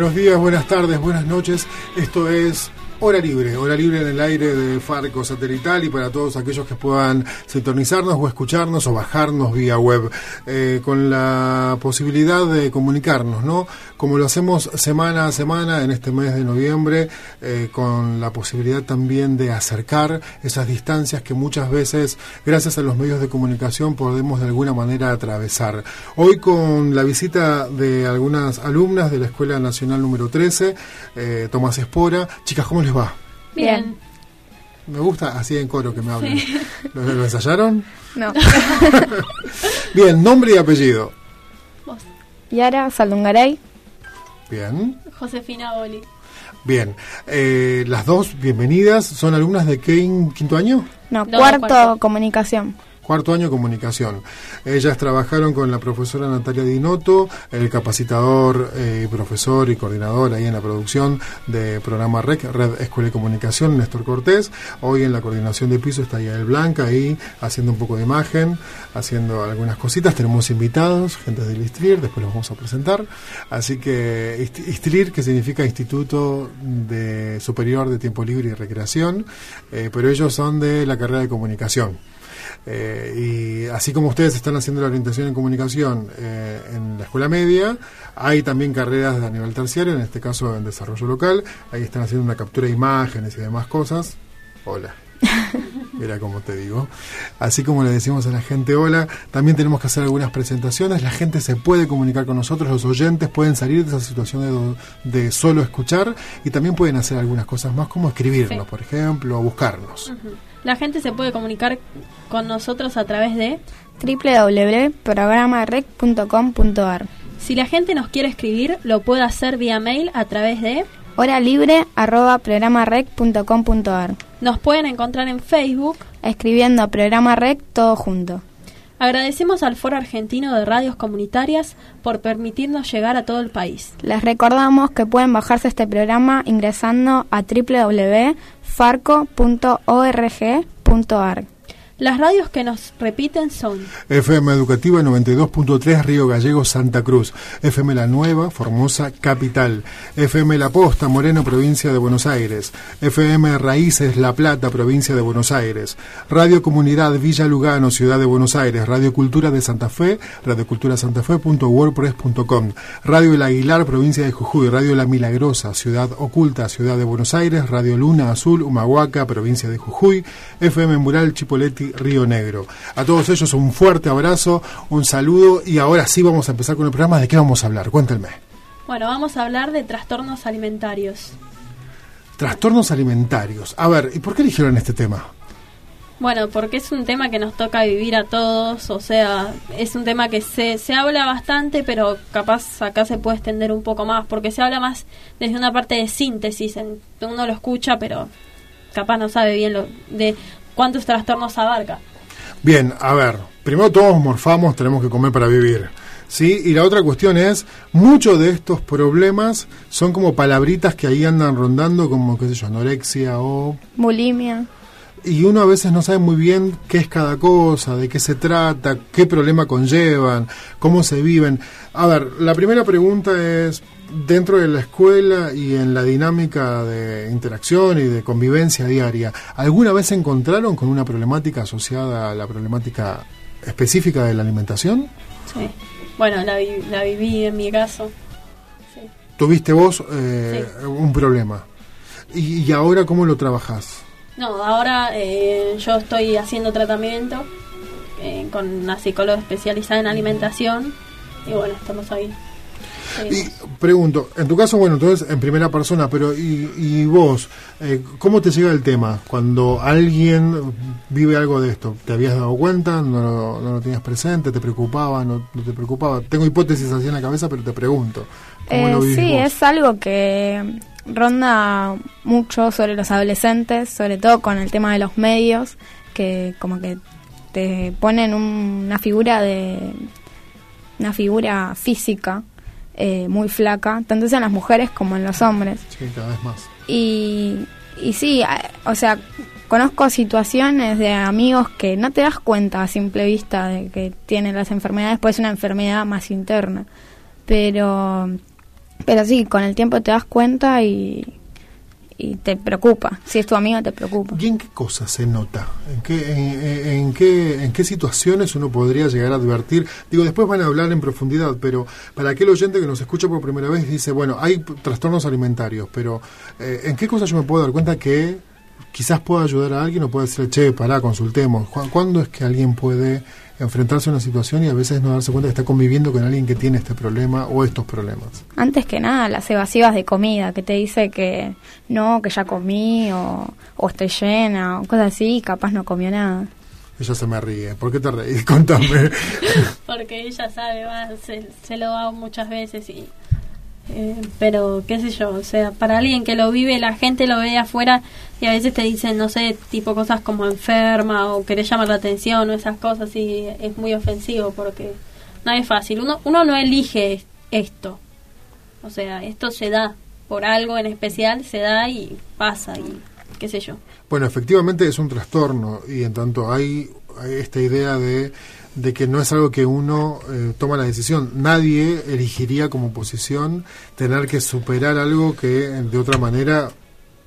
Buenos días, buenas tardes, buenas noches. Esto es Hora Libre, hora libre en el aire de Farco Satelital y para todos aquellos que puedan sintonizarnos o escucharnos o bajarnos vía web, eh, con la posibilidad de comunicarnos, ¿no? Como lo hacemos semana a semana en este mes de noviembre, eh, con la posibilidad también de acercar esas distancias que muchas veces, gracias a los medios de comunicación, podemos de alguna manera atravesar. Hoy con la visita de algunas alumnas de la Escuela Nacional número 13, eh, Tomás Espora. Chicas, ¿cómo va? Bien. Me gusta así en coro que me hablen. ¿Lo, lo ensayaron? No. Bien, nombre y apellido. Yara Saldungaray. Bien, Josefina Oli. bien. Eh, las dos, bienvenidas. ¿Son alumnas de qué in- quinto año? No, No, cuarto, cuarto. comunicación. Cuarto año comunicación. Ellas trabajaron con la profesora Natalia Dinotto, el capacitador, eh, profesor y coordinador ahí en la producción de programa REC, Red Escuela de Comunicación, Néstor Cortés. Hoy en la coordinación de piso está Yael Blanca ahí haciendo un poco de imagen, haciendo algunas cositas. Tenemos invitados, gente del ISTRIR, después los vamos a presentar. Así que Ist- ISTRIR, que significa Instituto de Superior de Tiempo Libre y Recreación, eh, pero ellos son de la carrera de comunicación. Eh, y así como ustedes están haciendo la orientación en comunicación eh, en la escuela media, hay también carreras a nivel terciario, en este caso en desarrollo local. Ahí están haciendo una captura de imágenes y demás cosas. Hola. Mira cómo te digo. Así como le decimos a la gente hola, también tenemos que hacer algunas presentaciones. La gente se puede comunicar con nosotros, los oyentes pueden salir de esa situación de, solo escuchar y también pueden hacer algunas cosas más como escribirnos, Sí. por ejemplo, o buscarnos. La gente se puede comunicar con nosotros a través de... www.programarec.com.ar Si la gente nos quiere escribir, lo puede hacer vía mail a través de... Hora libre arroba programarec.com.ar Nos pueden encontrar en Facebook. Escribiendo programa rec todo junto. Agradecemos al Foro Argentino de Radios Comunitarias por permitirnos llegar a todo el país. Les recordamos que pueden bajarse este programa ingresando a www.farco.org.ar. Las radios que nos repiten son FM Educativa 92.3 Río Gallegos Santa Cruz, FM La Nueva Formosa Capital, FM La Posta Moreno Provincia de Buenos Aires, FM Raíces La Plata Provincia de Buenos Aires, Radio Comunidad Villa Lugano Ciudad de Buenos Aires, Radio Cultura de Santa Fe, radioculturasantafe.wordpress.com, Radio El Aguilar Provincia de Jujuy, Radio La Milagrosa Ciudad Oculta Ciudad de Buenos Aires, Radio Luna Azul Humahuaca Provincia de Jujuy, FM Mural Chipoleti Río Negro. A todos ellos un fuerte abrazo, un saludo y ahora sí vamos a empezar con el programa. ¿De qué vamos a hablar? Cuéntenme. Bueno, vamos a hablar de trastornos alimentarios. Trastornos alimentarios. A ver, ¿y por qué eligieron este tema? Bueno, porque es un tema que nos toca vivir a todos, o sea, es un tema que se, se habla bastante, pero capaz acá se puede extender un poco más, porque se habla más desde una parte de síntesis, en- uno lo escucha, pero capaz no sabe bien lo, de cuántos trastornos abarca. Bien, a ver, primero todos morfamos, tenemos que comer para vivir. ¿Sí? Y la otra cuestión es, muchos de estos problemas son como palabritas que ahí andan rondando, como, qué sé yo, anorexia o Bulimia. Y uno a veces no sabe muy bien qué es cada cosa, de qué se trata, qué problema conllevan, cómo se viven. A ver, la primera pregunta es, dentro de la escuela y en la dinámica de interacción y de convivencia diaria, ¿alguna vez se encontraron con una problemática asociada a la problemática específica de la alimentación? Sí. Bueno, la, vi- la viví en mi caso. Sí. ¿Tuviste vos eh, un problema? ¿Y, y ahora cómo lo trabajás? No, ahora eh, yo estoy haciendo tratamiento eh, con una psicóloga especializada en alimentación y bueno, estamos ahí. Y pregunto, en tu caso, bueno, entonces en primera persona, pero ¿y, y vos? eh, ¿Cómo te llega el tema? Cuando alguien vive algo de esto, ¿te habías dado cuenta? ¿No, lo- no lo tenías presente? ¿Te preocupaba? No, no te preocupaba? Tengo hipótesis así en la cabeza, pero te pregunto. Eh, sí, es algo que ronda mucho sobre los adolescentes, sobre todo con el tema de los medios, que como que te ponen una figura de una figura física eh, muy flaca, tanto en las mujeres como en los hombres. Sí, cada vez más. Y, y sí, o sea, conozco situaciones de amigos que no te das cuenta a simple vista de que tienen las enfermedades, pues es una enfermedad más interna. Pero, pero sí, con el tiempo te das cuenta y, y te preocupa. Si es tu amigo, te preocupa. ¿Y en qué cosas se nota? ¿En qué, en, qué, ¿En qué situaciones uno podría llegar a advertir? Digo, después van a hablar en profundidad, pero para aquel oyente que nos escucha por primera vez dice, bueno, hay trastornos alimentarios, pero eh, ¿en qué cosas yo me puedo dar cuenta que quizás pueda ayudar a alguien o puede decir, che, pará, consultemos? ¿Cuándo es que alguien puede enfrentarse a una situación y a veces no darse cuenta que está conviviendo con alguien que tiene este problema o estos problemas. Antes que nada, las evasivas de comida, que te dice que no, que ya comí o, estoy llena o cosas así, y capaz no comió nada. Ella se me ríe. ¿Por qué te reís? Contame. Porque ella sabe, se, se lo hago muchas veces y eh, pero qué sé yo, o sea, para alguien que lo vive, la gente lo ve afuera y a veces te dicen, no sé, tipo cosas como enferma o querés llamar la atención o esas cosas y es muy ofensivo porque no es fácil. Uno, uno no elige esto, o sea, esto se da por algo en especial, se da y pasa y qué sé yo. Bueno, efectivamente es un trastorno y en tanto hay esta idea de de que no es algo que uno eh, toma la decisión. Nadie elegiría como posición tener que superar algo que de otra manera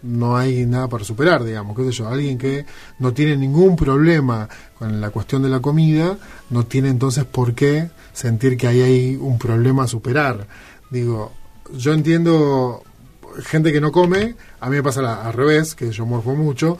no hay nada para superar, digamos, qué sé yo, alguien que no tiene ningún problema con la cuestión de la comida, no tiene entonces por qué sentir que ahí hay un problema a superar. Digo, yo entiendo gente que no come, a mí me pasa al revés, que yo morfo mucho,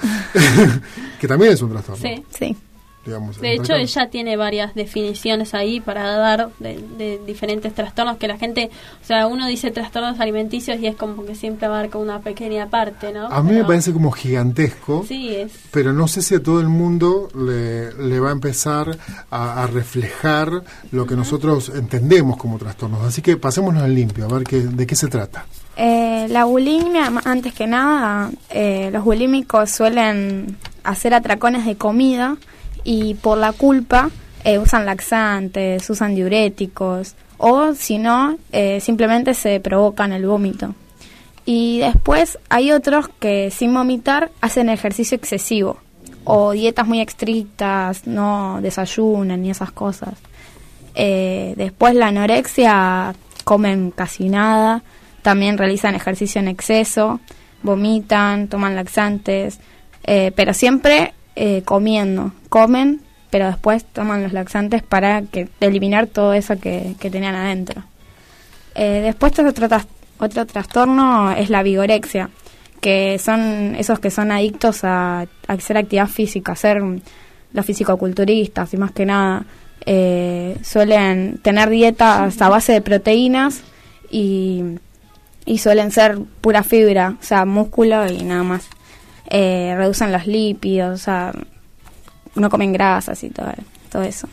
que también es un trastorno. Sí, sí de hecho, ella tiene varias definiciones ahí para dar de, diferentes trastornos que la gente, o sea, uno dice trastornos alimenticios y es como que siempre abarca una pequeña parte, ¿no? A mí me parece como gigantesco, sí, es. pero no sé si a todo el mundo le, va a empezar a, reflejar lo que nosotros entendemos como trastornos. Así que pasémonos al limpio, a ver qué, de qué se trata. Eh, la bulimia, antes que nada, eh, los bulímicos suelen hacer atracones de comida y por la culpa eh, usan laxantes, usan diuréticos o si no, eh, simplemente se provocan el vómito. Y después hay otros que sin vomitar hacen ejercicio excesivo o dietas muy estrictas, no desayunan ni esas cosas. Eh, después la anorexia comen casi nada, también realizan ejercicio en exceso, vomitan, toman laxantes, pero siempre eh, comiendo. Comen, pero después toman los laxantes para que eliminar todo eso que, tenían adentro. Eh, después otro, otro trastorno es la vigorexia, que son esos que son adictos a, hacer actividad física, ser los fisicoculturistas y más que nada eh, suelen tener dietas a base de proteínas y, y suelen ser pura fibra, o sea, músculo y nada más eh, reducen los lípidos, o sea, no comen grasas y todo, todo eso.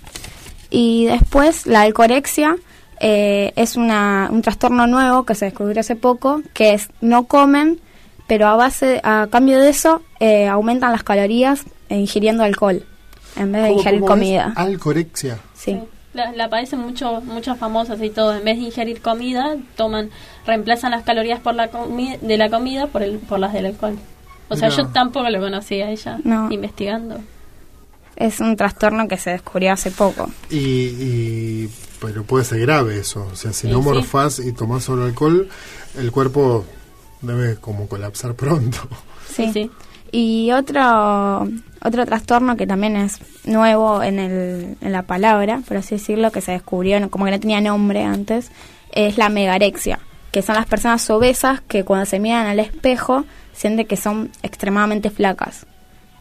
Y después la alcorexia eh, es una, un trastorno nuevo que se descubrió hace poco, que es no comen, pero a base, a cambio de eso, eh, aumentan las calorías ingiriendo alcohol en vez de ingerir comida. Alcorexia. Sí. La, la, padecen mucho, muchas famosas y todo. En vez de ingerir comida, toman, reemplazan las calorías por la de la comida por el, por las del alcohol. O sea, yo tampoco lo conocía a ella investigando. Es un trastorno que se descubrió hace poco. Y, pero puede ser grave eso. O sea, si no morfás y tomás solo alcohol, el cuerpo debe como colapsar pronto. Sí, sí. Y otro, otro trastorno que también es nuevo en, el, en la palabra, por así decirlo, que se descubrió, como que no tenía nombre antes, es la megarexia, que son las personas obesas que cuando se miran al espejo siente que son extremadamente flacas.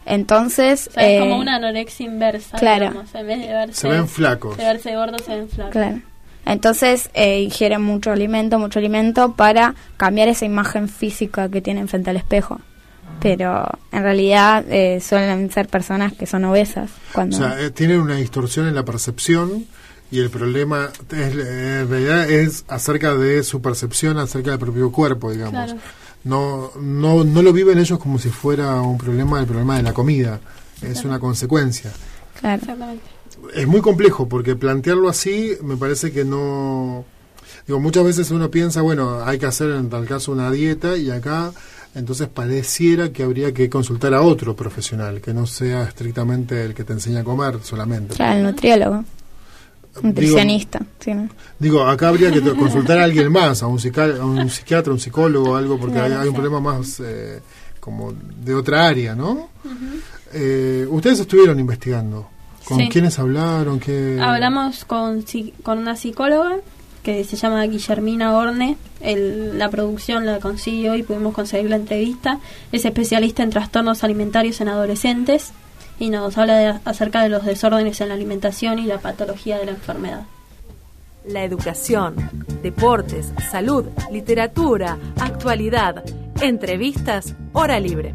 Entonces... es como eh, una anorexia inversa. Claro. en vez de verse, se ven flacos. De verse gordos, se ven flacos. Claro. Entonces eh, ingieren mucho alimento, mucho alimento para cambiar esa imagen física que tienen frente al espejo. Pero en realidad eh, suelen ser personas que son obesas. Cuando... O sea, tienen una distorsión en la percepción y el problema es, en realidad es acerca de su percepción acerca del propio cuerpo, digamos. No, no, no lo viven ellos como si fuera un problema, el problema de la comida, es una consecuencia. Claro. Es muy complejo porque plantearlo así me parece que no... Digo, muchas veces uno piensa, bueno, hay que hacer en tal caso una dieta y acá entonces pareciera que habría que consultar a otro profesional, que no sea estrictamente el que te enseña a comer solamente. Claro, el nutriólogo. Nutricionista. Digo, acá habría que consultar a alguien más, a un, a un psiquiatra, un psicólogo, algo, porque hay, un problema más eh, como de otra área, ¿no? Eh, ustedes estuvieron investigando. ¿Con quiénes hablaron? Qué... Hablamos con, con una psicóloga que se llama Guillermina Orne. la producción la consiguió y pudimos conseguir la entrevista. Es especialista en trastornos alimentarios en adolescentes y nos habla acerca de los desórdenes en la alimentación y la patología de la enfermedad. La educación, deportes, salud, literatura, actualidad, entrevistas, hora libre.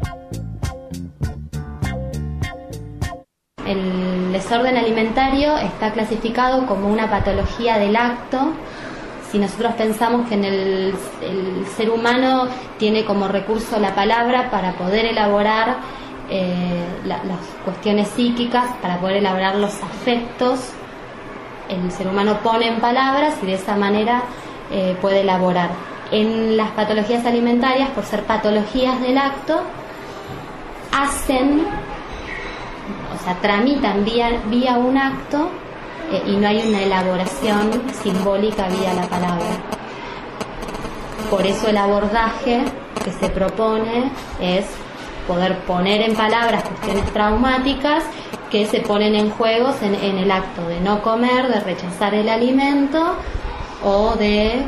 El desorden alimentario está clasificado como una patología del acto. Si nosotros pensamos que en el, el ser humano tiene como recurso la palabra para poder elaborar eh, las cuestiones psíquicas para poder elaborar los afectos. El ser humano pone en palabras y de esa manera eh, puede elaborar. En las patologías alimentarias, por ser patologías del acto, hacen, o sea, tramitan vía, vía un acto eh, y no hay una elaboración simbólica vía la palabra. Por eso el abordaje que se propone es poder poner en palabras cuestiones traumáticas que se ponen en juegos en, el acto de no comer, de rechazar el alimento o de eh,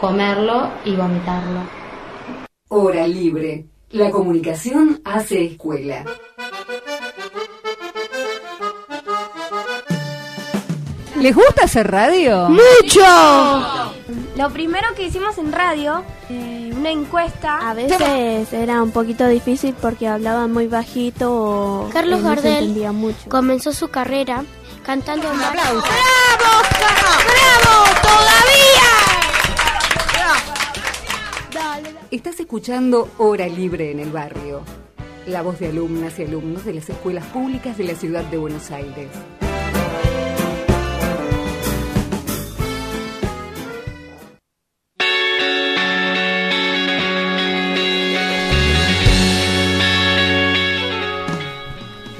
comerlo y vomitarlo. Hora libre. La comunicación hace escuela. ¿Les gusta hacer radio? ¡Mucho! Lo primero que hicimos en radio, eh, una encuesta. A veces era un poquito difícil porque hablaban muy bajito o Carlos Gardel mucho. comenzó su carrera cantando un aplauso. ¡Bravo! ¡Bravo! ¡Todavía! Estás escuchando Hora Libre en el Barrio, la voz de alumnas y alumnos de las escuelas públicas de la ciudad de Buenos Aires.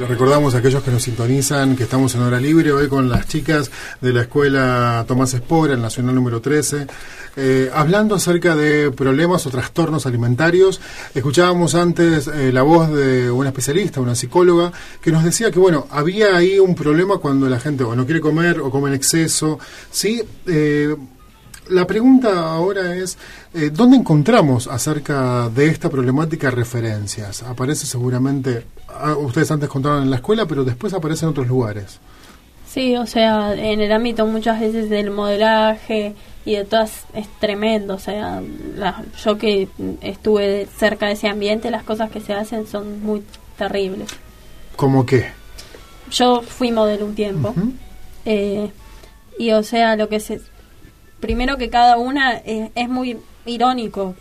Recordamos a aquellos que nos sintonizan que estamos en hora libre hoy con las chicas de la escuela Tomás Espora, el Nacional número 13, eh, hablando acerca de problemas o trastornos alimentarios. Escuchábamos antes eh, la voz de una especialista, una psicóloga, que nos decía que, bueno, había ahí un problema cuando la gente o no quiere comer o come en exceso, ¿sí? Eh, la pregunta ahora es, eh, ¿dónde encontramos acerca de esta problemática referencias? Aparece seguramente, ah, ustedes antes contaron en la escuela, pero después aparece en otros lugares. Sí, o sea, en el ámbito muchas veces del modelaje y de todas es tremendo, o sea, yo que estuve cerca de ese ambiente, las cosas que se hacen son muy terribles. ¿Cómo qué? Yo fui modelo un tiempo. Eh, y o sea, lo que se primero que cada una es, muy irónico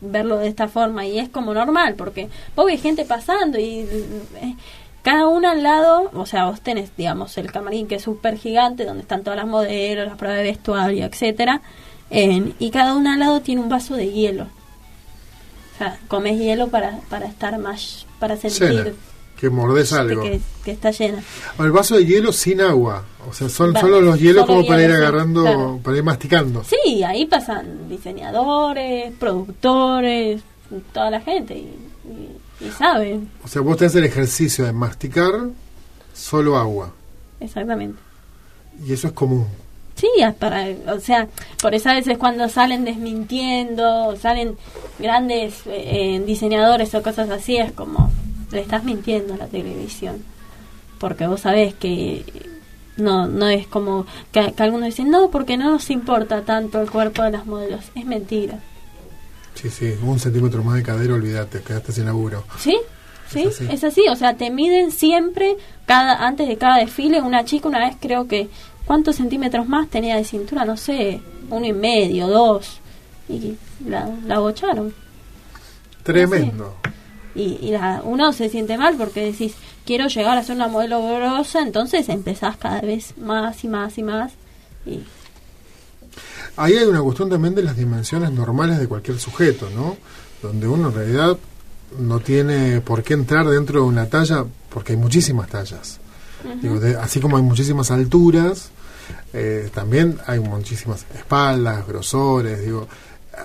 verlo de esta forma y es como normal porque vos ves gente pasando y eh, cada una al lado, o sea, vos tenés, digamos, el camarín que es súper gigante, donde están todas las modelos, las pruebas de vestuario, etcétera, y cada una al lado tiene un vaso de hielo. O sea, comes hielo para, para estar más, para sentir que mordes algo. Que, está llena. El vaso de hielo sin agua. O sea, son solo los hielos como para ir agarrando, para ir masticando. Sí, ahí pasan diseñadores, productores, toda la gente y, y, saben. O sea, vos tenés el ejercicio de masticar solo agua. Exactamente. Y eso es común. Sí, para, o sea, por eso a veces cuando salen desmintiendo, salen grandes eh, diseñadores o cosas así, es como, le estás mintiendo a la televisión. Porque vos sabés que no no es como que, algunos dicen, no, porque no nos importa tanto el cuerpo de las modelos. Es mentira. Sí, sí, un centímetro más de cadera, olvídate, quedaste sin laburo. Sí, sí, es así. O sea, te miden siempre, cada antes de cada desfile. Una chica una vez creo que ¿cuántos centímetros más tenía de cintura? No sé, uno y medio, dos. Y la, la bocharon. Tremendo. Y, y la, uno se siente mal porque decís, quiero llegar a ser una modelo grosa, entonces empezás cada vez más y más y más. Y Ahí hay una cuestión también de las dimensiones normales de cualquier sujeto, ¿no? Donde uno en realidad no tiene por qué entrar dentro de una talla, porque hay muchísimas tallas. Digo, de- así como hay muchísimas alturas, eh, también hay muchísimas espaldas, grosores, digo,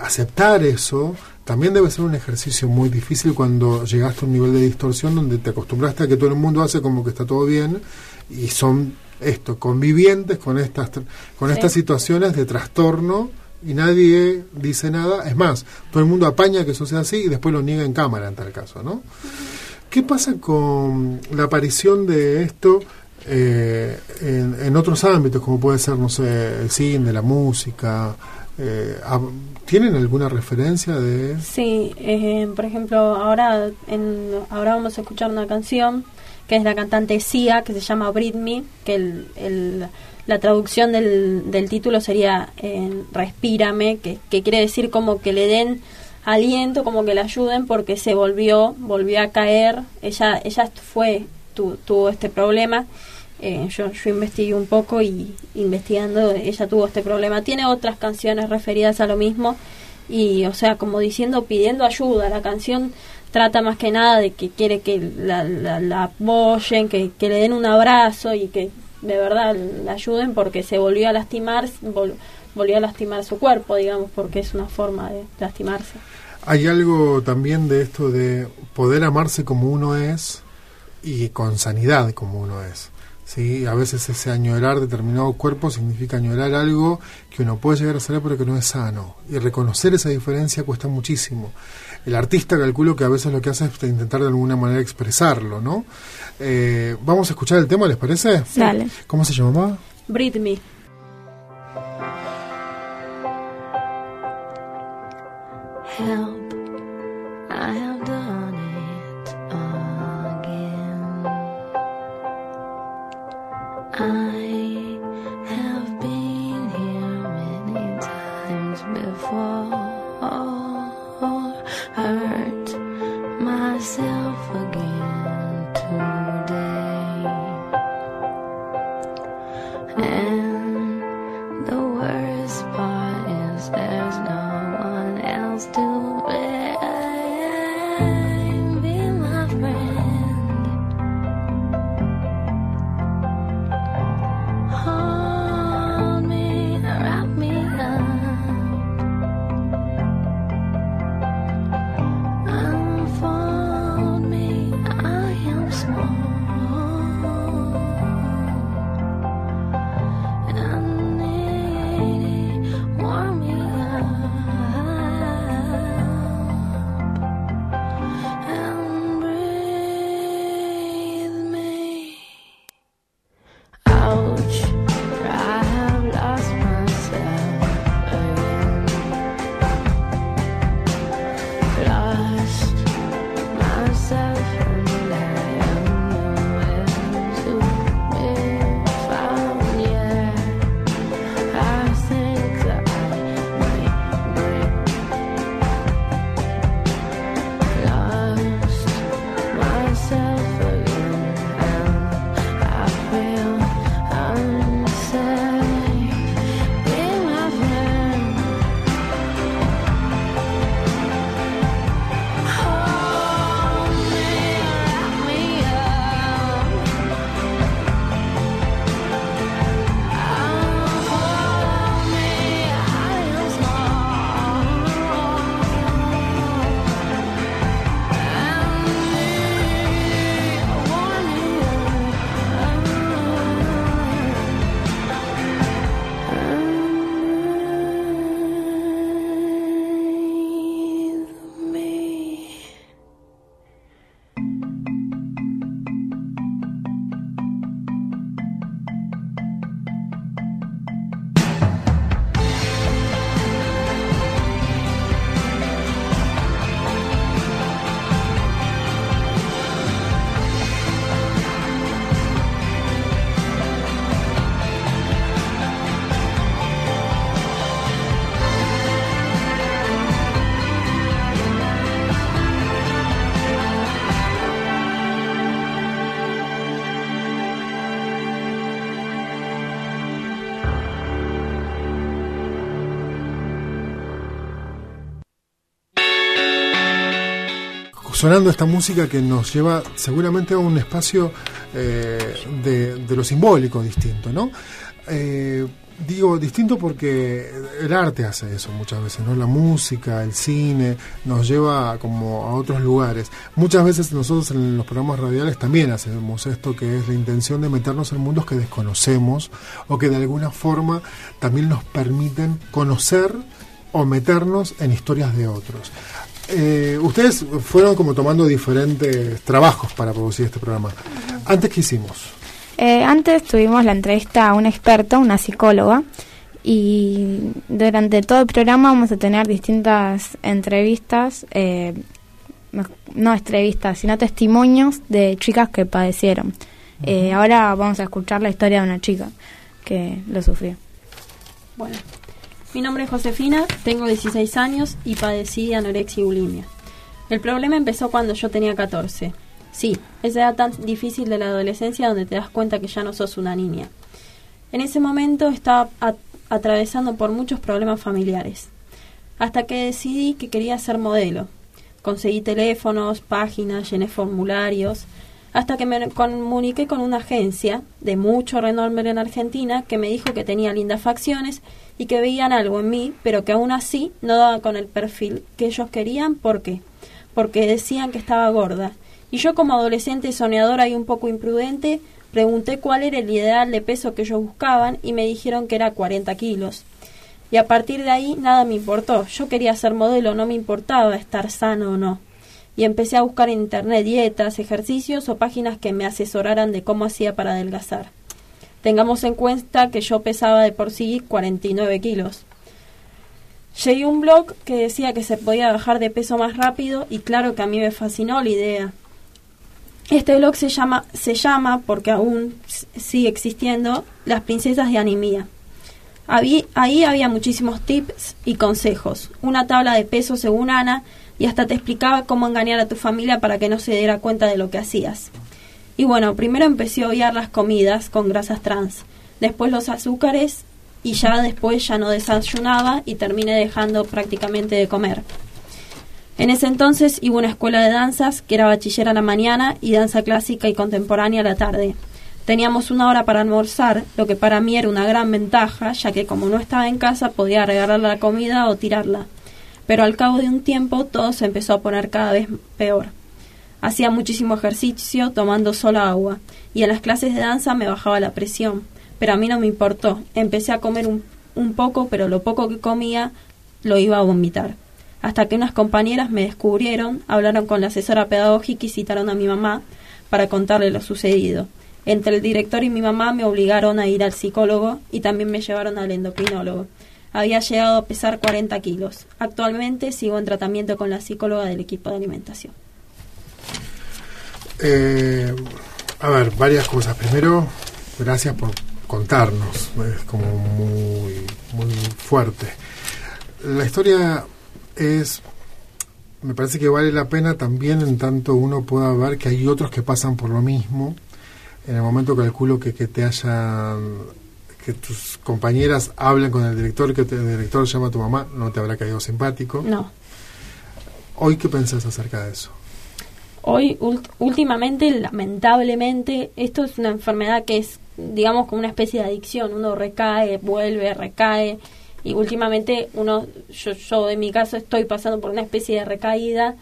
aceptar eso también debe ser un ejercicio muy difícil cuando llegaste a un nivel de distorsión donde te acostumbraste a que todo el mundo hace como que está todo bien y son esto, convivientes con estas con Sí. estas situaciones de trastorno y nadie dice nada, es más, todo el mundo apaña que eso sea así y después lo niega en cámara en tal caso, ¿no? ¿Qué pasa con la aparición de esto eh, en, en otros ámbitos, como puede ser, no sé, el cine, la música? Eh, ¿Tienen alguna referencia de...? Sí, eh, por ejemplo, ahora, en, ahora vamos a escuchar una canción que es la cantante Sia, que se llama Britney, que el, la traducción del, del título sería eh, Respírame, que quiere decir como que le den aliento, como que le ayuden porque se volvió, volvió a caer. Ella, ella fue, tu- tuvo este problema. Eh, yo, yo investigué un poco y investigando ella tuvo este problema. Tiene otras canciones referidas a lo mismo y, o sea, como diciendo, pidiendo ayuda. La canción trata más que nada de que quiere que la, la, apoyen, que, le den un abrazo y que de verdad la ayuden porque se volvió a lastimar, vol- volvió a lastimar su cuerpo, digamos, porque es una forma de lastimarse. Hay algo también de esto de poder amarse como uno es y con sanidad como uno es. ¿Sí? A veces ese añorar determinado cuerpo significa añorar algo que uno puede llegar a ser pero que no es sano. Y reconocer esa diferencia cuesta muchísimo. El artista calculo que a veces lo que hace es intentar de alguna manera expresarlo, ¿no? Eh, Vamos a escuchar el tema, ¿les parece? Dale. ¿Cómo se llamaba? Britney. Sonando esta música que nos lleva seguramente a un espacio eh, de, de, lo simbólico distinto, ¿no? Eh, digo distinto porque el arte hace eso muchas veces, ¿no? La música, el cine, nos lleva como a otros lugares. Muchas veces nosotros en los programas radiales también hacemos esto, que es la intención de meternos en mundos que desconocemos o que de alguna forma también nos permiten conocer o meternos en historias de otros. Eh, ustedes fueron como tomando diferentes trabajos para producir este programa. Antes, ¿qué hicimos? Eh, antes tuvimos la entrevista a una experta, una psicóloga, y durante todo el programa vamos a tener distintas entrevistas, eh, no entrevistas, sino testimonios de chicas que padecieron. Eh, ahora vamos a escuchar la historia de una chica que lo sufrió. Bueno, mi nombre es Josefina, tengo 16 años y padecí anorexia y bulimia. El problema empezó cuando yo tenía 14. Sí, esa edad tan difícil de la adolescencia donde te das cuenta que ya no sos una niña. En ese momento estaba atravesando por muchos problemas familiares, hasta que decidí que quería ser modelo. Conseguí teléfonos, páginas, llené formularios, hasta que me comuniqué con una agencia de mucho renombre en Argentina que me dijo que tenía lindas facciones y que veían algo en mí, pero que aún así no daba con el perfil que ellos querían. ¿Por qué? Porque decían que estaba gorda y yo como adolescente soñadora y un poco imprudente, pregunté cuál era el ideal de peso que ellos buscaban y me dijeron que era 40 kilos. Y a partir de ahí nada me importó. Yo quería ser modelo, no me importaba estar sano o no. Y empecé a buscar en internet dietas, ejercicios o páginas que me asesoraran de cómo hacía para adelgazar. Tengamos en cuenta que yo pesaba de por sí 49 kilos. Llegué a un blog que decía que se podía bajar de peso más rápido y claro que a mí me fascinó la idea. Este blog se llama, se llama, porque aún sigue existiendo, Las Princesas de Animía. Ahí, ahí había muchísimos tips y consejos, una tabla de peso según Ana y hasta te explicaba cómo engañar a tu familia para que no se diera cuenta de lo que hacías. Y bueno, primero empecé a odiar las comidas con grasas trans, después los azúcares y ya después ya no desayunaba y terminé dejando prácticamente de comer. En ese entonces iba una escuela de danzas que era bachiller a la mañana y danza clásica y contemporánea a la tarde. Teníamos una hora para almorzar, lo que para mí era una gran ventaja, ya que como no estaba en casa podía regalar la comida o tirarla. Pero al cabo de un tiempo todo se empezó a poner cada vez peor. Hacía muchísimo ejercicio tomando solo agua, y en las clases de danza me bajaba la presión, pero a mí no me importó. Empecé a comer un, un poco, pero lo poco que comía lo iba a vomitar hasta que unas compañeras me descubrieron, hablaron con la asesora pedagógica y citaron a mi mamá para contarle lo sucedido. Entre el director y mi mamá me obligaron a ir al psicólogo y también me llevaron al endocrinólogo. Había llegado a pesar 40 kilos. Actualmente sigo en tratamiento con la psicóloga del equipo de alimentación. Eh, a ver, varias cosas. Primero, gracias por contarnos. Es como muy, muy fuerte. La historia es me parece que vale la pena también en tanto uno pueda ver que hay otros que pasan por lo mismo. En el momento calculo que, que te hayan, que tus compañeras hablen con el director, que el director llama a tu mamá, no te habrá caído simpático. No. ¿Hoy qué pensás acerca de eso? Hoy, últimamente, lamentablemente, esto es una enfermedad que es, digamos, como una especie de adicción. Uno recae, vuelve, recae y últimamente uno yo, yo en mi caso estoy pasando por una especie de recaída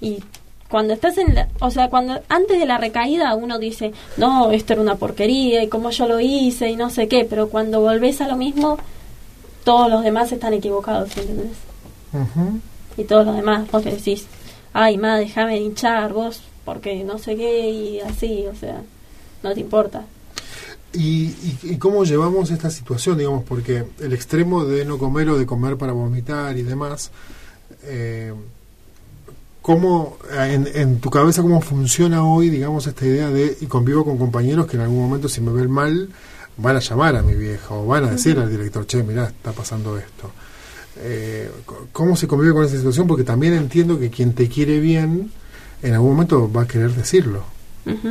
y cuando estás en la, o sea cuando antes de la recaída uno dice no esto era una porquería y cómo yo lo hice y no sé qué pero cuando volvés a lo mismo todos los demás están equivocados ¿entendés? y todos los demás vos decís ay ma déjame hinchar vos porque no sé qué y así o sea no te importa ¿Y, cómo llevamos esta situación, digamos? Porque el extremo de no comer o de comer para vomitar y demás, eh, ¿cómo, en, tu cabeza, cómo funciona hoy, digamos, esta idea de, y convivo con compañeros que en algún momento si me ven mal, van a llamar a mi vieja o van a decir al director, che, mirá, está pasando esto. Eh, ¿Cómo se convive con esa situación? Porque también entiendo que quien te quiere bien, en algún momento va a querer decirlo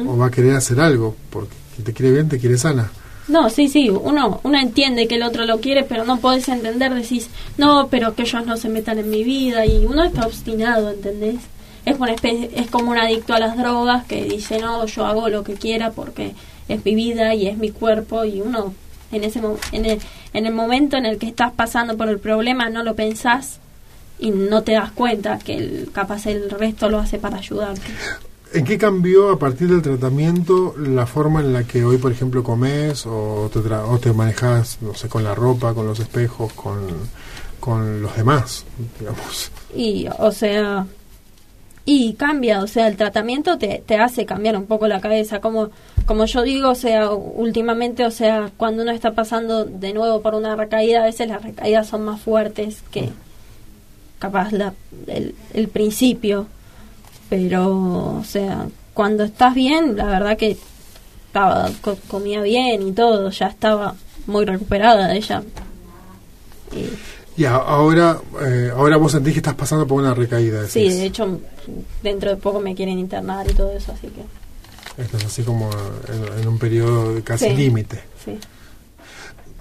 o va a querer hacer algo, porque quien te quiere bien te quiere sana. No, sí, sí, uno, uno entiende que el otro lo quiere, pero no podés entender, decís, no, pero que ellos no se metan en mi vida, y uno está obstinado, ¿entendés? es una especie, es como un adicto a las drogas que dice no yo hago lo que quiera porque es mi vida y es mi cuerpo y uno en ese en el, en el momento en el que estás pasando por el problema no lo pensás y no te das cuenta que el, capaz el resto lo hace para ayudarte. ¿En qué cambió a partir del tratamiento la forma en la que hoy, por ejemplo, comes o te, o te manejas, no sé, con la ropa, con los espejos, con, con los demás, digamos? Y, o sea, y cambia, o sea, el tratamiento te, te hace cambiar un poco la cabeza, como, como yo digo, o sea, últimamente, o sea, cuando uno está pasando de nuevo por una recaída, a veces las recaídas son más fuertes que capaz la, el, el principio pero o sea cuando estás bien la verdad que estaba comía bien y todo ya estaba muy recuperada de ella. Y, ahora eh, ahora vos sentís que estás pasando por una recaída sí de hecho dentro de poco me quieren internar y todo eso así que estás así como en, un periodo casi límite sí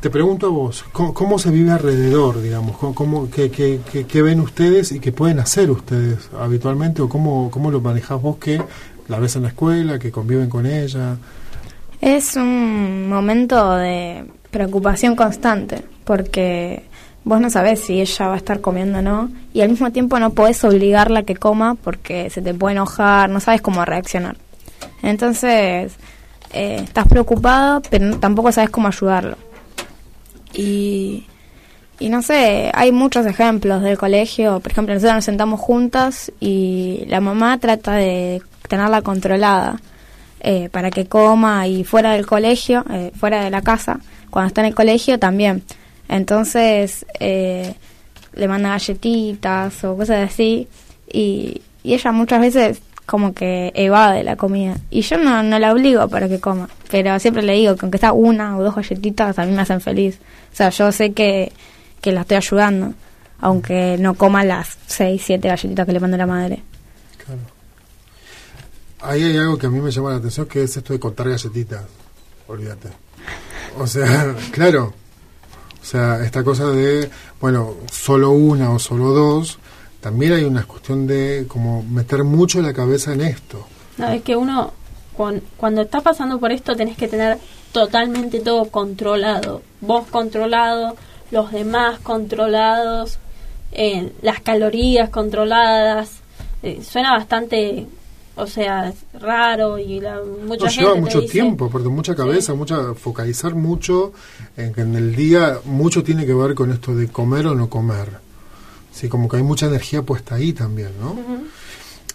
te pregunto a vos, ¿cómo, se vive alrededor, digamos? ¿Cómo, qué, qué, qué, ven ustedes y qué pueden hacer ustedes habitualmente? ¿O cómo, cómo lo manejás vos que la ves en la escuela, que conviven con ella? Es un momento de preocupación constante, porque vos no sabés si ella va a estar comiendo o no, y al mismo tiempo no podés obligarla a que coma porque se te puede enojar, no sabes cómo reaccionar. Entonces, eh, estás preocupada, pero tampoco sabes cómo ayudarlo. Y, y no sé, hay muchos ejemplos del colegio. Por ejemplo, nosotros nos sentamos juntas y la mamá trata de tenerla controlada eh, para que coma y fuera del colegio, eh, fuera de la casa, cuando está en el colegio también. Entonces eh, le manda galletitas o cosas así y, ella muchas veces como que evade la comida. Y yo no, no la obligo para que coma, pero siempre le digo que aunque está una o dos galletitas, a mí me hacen feliz. O sea, yo sé que, que la estoy ayudando, aunque no coma las seis, siete galletitas que le manda la madre. Claro. Ahí hay algo que a mí me llama la atención, que es esto de contar galletitas. Olvídate. O sea, claro. O sea, esta cosa de, bueno, solo una o solo dos, también hay una cuestión de como meter mucho la cabeza en esto. No, es que uno, cuando, cuando está pasando por esto, tenés que tener totalmente todo controlado. Vos controlado, los demás controlados, eh, las calorías controladas. Eh, suena bastante, o sea, raro y la, mucha gente lleva mucho tiempo, porque mucha cabeza, mucha focalizar mucho en que en el día mucho tiene que ver con esto de comer o no comer. Sí, como que hay mucha energía puesta ahí también, ¿no?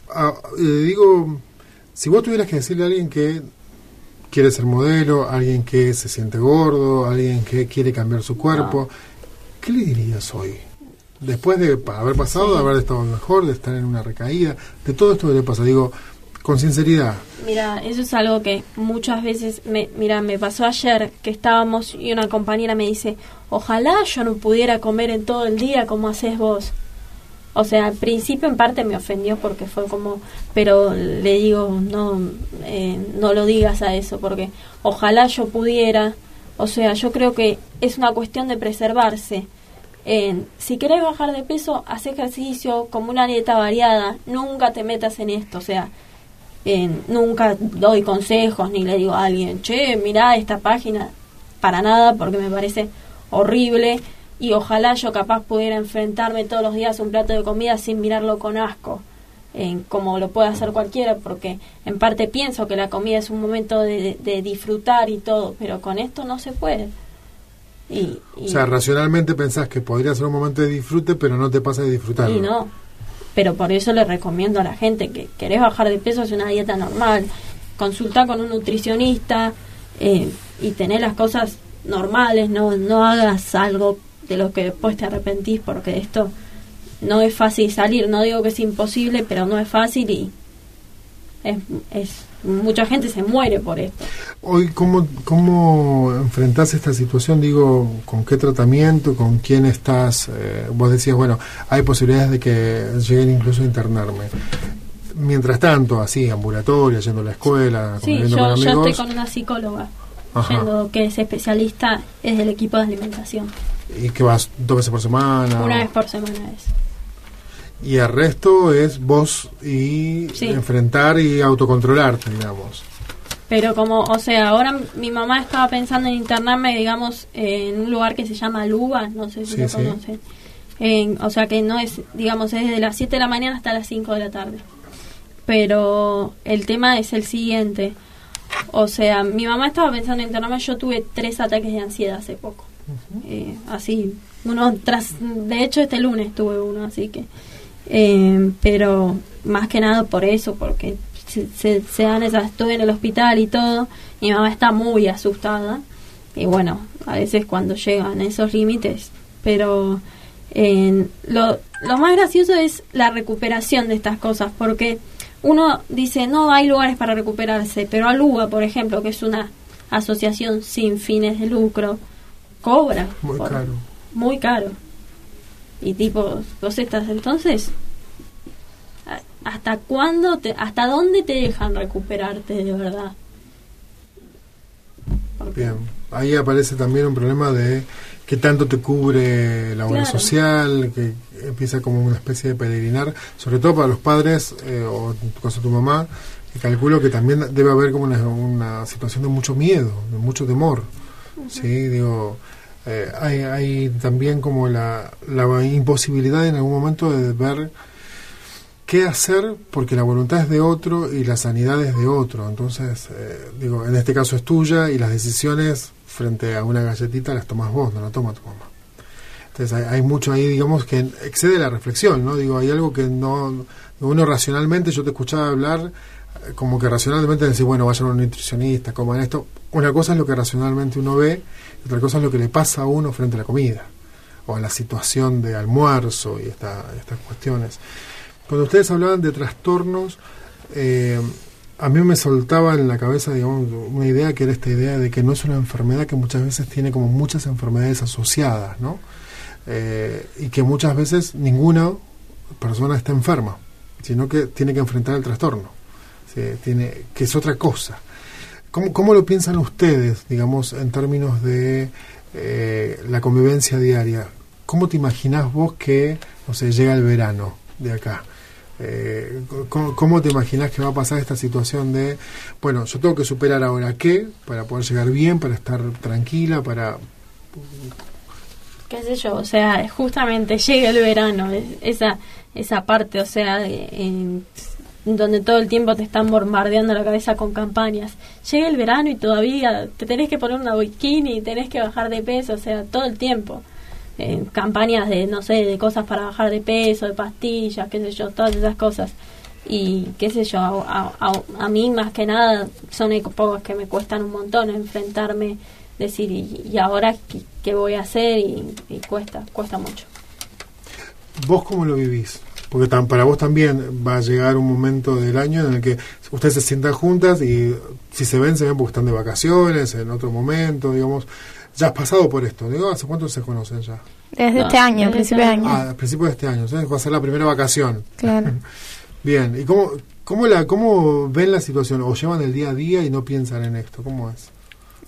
Ah, eh, digo, si vos tuvieras que decirle a alguien que quiere ser modelo, alguien que se siente gordo, alguien que quiere cambiar su cuerpo, ¿qué le dirías hoy? Después de haber pasado, de haber estado mejor, de estar en una recaída, de todo esto que le pasa, digo, con sinceridad. Mira, eso es algo que muchas veces, me, mira, me pasó ayer que estábamos y una compañera me dice, ojalá yo no pudiera comer en todo el día como haces vos. O sea, al principio en parte me ofendió porque fue como, pero le digo, no, eh, no lo digas a eso, porque ojalá yo pudiera, o sea, yo creo que es una cuestión de preservarse. Si querés bajar de peso, haz ejercicio como una dieta variada, nunca te metas en esto, o sea, nunca doy consejos ni le digo a alguien, che, mira esta página, para nada, porque me parece horrible y ojalá yo capaz pudiera enfrentarme todos los días a un plato de comida sin mirarlo con asco, como lo puede hacer cualquiera, porque en parte pienso que la comida es un momento de, disfrutar y todo, pero con esto no se puede. Y, o sea, racionalmente pensás que podría ser un momento de disfrute, pero no te pasa de disfrutar. Y no, pero por eso le recomiendo a la gente que querés bajar de peso, es una dieta normal, consulta con un nutricionista eh, y tener las cosas normales, no, no hagas algo de lo que después te arrepentís porque esto no es fácil salir, no digo que es imposible, pero no es fácil y es, es mucha gente se muere por esto. Hoy, ¿cómo, ¿cómo enfrentás esta situación? Digo, ¿con qué tratamiento? ¿Con quién estás? Eh, vos decías, bueno, hay posibilidades de que lleguen incluso a internarme. Mientras tanto, así, ambulatoria, yendo a la escuela, sí, yo, yo estoy con una psicóloga, yendo, que es especialista, es del equipo de alimentación. ¿Y que vas dos veces por semana? Una vez por semana es. Y el resto es vos y Sí. enfrentar y autocontrolarte, digamos. Pero como, o sea, ahora mi mamá estaba pensando en internarme, digamos, en un lugar que se llama Luba, no sé si Sí, lo sí. conocen. En- o sea, que no es, digamos, es desde las 7 de la mañana hasta las 5 de la tarde. Pero el tema es el siguiente. O sea, mi mamá estaba pensando en internarme, yo tuve tres ataques de ansiedad hace poco. Eh, así, uno tras, de hecho este lunes tuve uno, así que... Eh, pero más que nada por eso, porque se, se, se dan esas, estuve en el hospital y todo, mi mamá está muy asustada y bueno, a veces cuando llegan esos límites, pero eh, lo, lo más gracioso es la recuperación de estas cosas, porque uno dice, no hay lugares para recuperarse, pero Aluga, por ejemplo, que es una asociación sin fines de lucro, cobra. Muy por- caro. Muy caro. Y tipo, vos estás entonces, ¿a- ¿hasta cuándo, te, hasta dónde te dejan recuperarte de verdad? Porque- Bien. Ahí aparece también un problema de qué tanto te cubre la obra Claro. social, que empieza como una especie de peregrinar, sobre todo para los padres, eh, o en tu caso tu mamá, que calculo que también debe haber como una, una situación de mucho miedo, de mucho temor. Sí, digo, eh, hay, hay también como la, imposibilidad en algún momento de ver qué hacer porque la voluntad es de otro y la sanidad es de otro. Entonces, eh, digo, en este caso es tuya y las decisiones frente a una galletita las tomas vos, no la toma tu. Entonces hay, hay mucho ahí, digamos, que excede la reflexión, ¿no? Digo, hay algo que no... Uno racionalmente, yo te escuchaba hablar, como que racionalmente decir, bueno, vayan a un nutricionista, coman esto. Una cosa es lo que racionalmente uno ve, otra cosa es lo que le pasa a uno frente a la comida, o a la situación de almuerzo y esta- estas cuestiones. Cuando ustedes hablaban de trastornos, eh, a mí me soltaba en la cabeza, digamos, una idea que era esta idea de que no es una enfermedad que muchas veces tiene como muchas enfermedades asociadas, ¿no? Eh, y que muchas veces ninguna persona está enferma, sino que tiene que enfrentar el trastorno, tiene, que es otra cosa. ¿Cómo, cómo lo piensan ustedes, digamos, en términos de eh, la convivencia diaria? ¿Cómo te imaginás vos que, no sé, llega el verano de acá? Eh, ¿cómo, te imaginas que va a pasar esta situación de, bueno, yo tengo que superar ahora qué para poder llegar bien, para estar tranquila, para... qué sé yo, o sea, justamente llega el verano, es- esa esa parte, o sea, en, donde todo el tiempo te están bombardeando la cabeza con campañas. Llega el verano y todavía te tenés que poner una bikini, tenés que bajar de peso, o sea, todo el tiempo. En campañas de, no sé, de cosas para bajar de peso, de pastillas, qué sé yo, todas esas cosas. Y qué sé yo, a, a- a mí más que nada son épocas que me cuestan un montón enfrentarme, decir, ¿y, y ahora qué, qué voy a hacer? Y, y cuesta, cuesta mucho. ¿Vos cómo lo vivís? Porque tan, para vos también va a llegar un momento del año en el que ustedes se sientan juntas y si se ven, se ven porque están de vacaciones, en otro momento, digamos. Ya has pasado por esto, digo, ¿hace cuánto se conocen ya? Desde No, este año, desde principio de este año. Ah, a principios de este año, ¿sabes? Va a ser la primera vacación. Claro. Bien, ¿y cómo, cómo, la, cómo ven la situación? ¿O llevan el día a día y no piensan en esto? ¿Cómo es?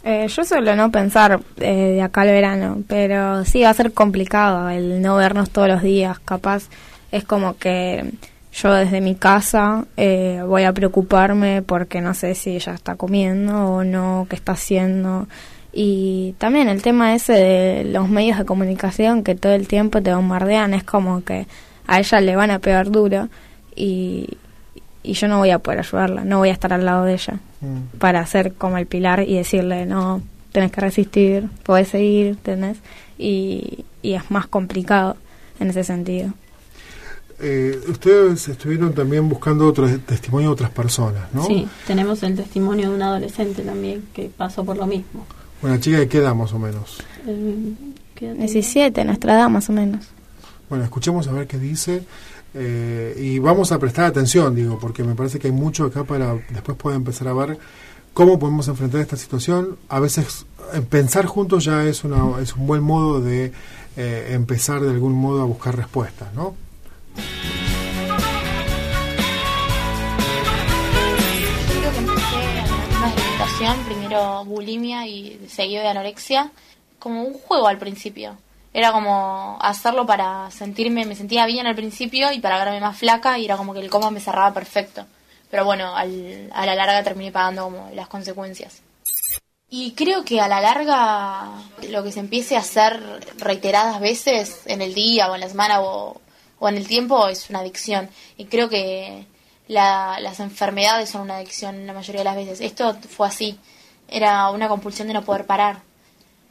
Eh, yo suelo no pensar eh, de acá al verano, pero sí va a ser complicado el no vernos todos los días. Capaz es como que yo desde mi casa eh, voy a preocuparme porque no sé si ella está comiendo o no, qué está haciendo. Y también el tema ese de los medios de comunicación que todo el tiempo te bombardean, es como que a ella le van a pegar duro y, y yo no voy a poder ayudarla, no voy a estar al lado de ella Mm. para ser como el pilar y decirle, no, tenés que resistir, podés seguir, tenés, y, y es más complicado en ese sentido. Eh, ustedes estuvieron también buscando otro testimonio de otras personas, ¿no? Sí, tenemos el testimonio de un adolescente también que pasó por lo mismo. Una chica de qué edad más o menos. Eh, ¿qué edad tenía? 17, nuestra edad más o menos. Bueno, escuchemos a ver qué dice eh, y vamos a prestar atención, digo, porque me parece que hay mucho acá para después poder empezar a ver cómo podemos enfrentar esta situación. A veces eh, pensar juntos ya es, una, es un buen modo de eh, empezar de algún modo a buscar respuestas, ¿no? Creo que empecé una alimentación, primero bulimia y seguido de anorexia, como un juego al principio. Era como hacerlo para sentirme, me sentía bien al principio y para verme más flaca y era como que el coma me cerraba perfecto. Pero bueno, al, a la larga terminé pagando como las consecuencias. Y creo que a la larga lo que se empiece a hacer reiteradas veces en el día o en la semana o, o en el tiempo es una adicción. Y creo que la- las enfermedades son una adicción la mayoría de las veces. Esto fue así. Era una compulsión de no poder parar.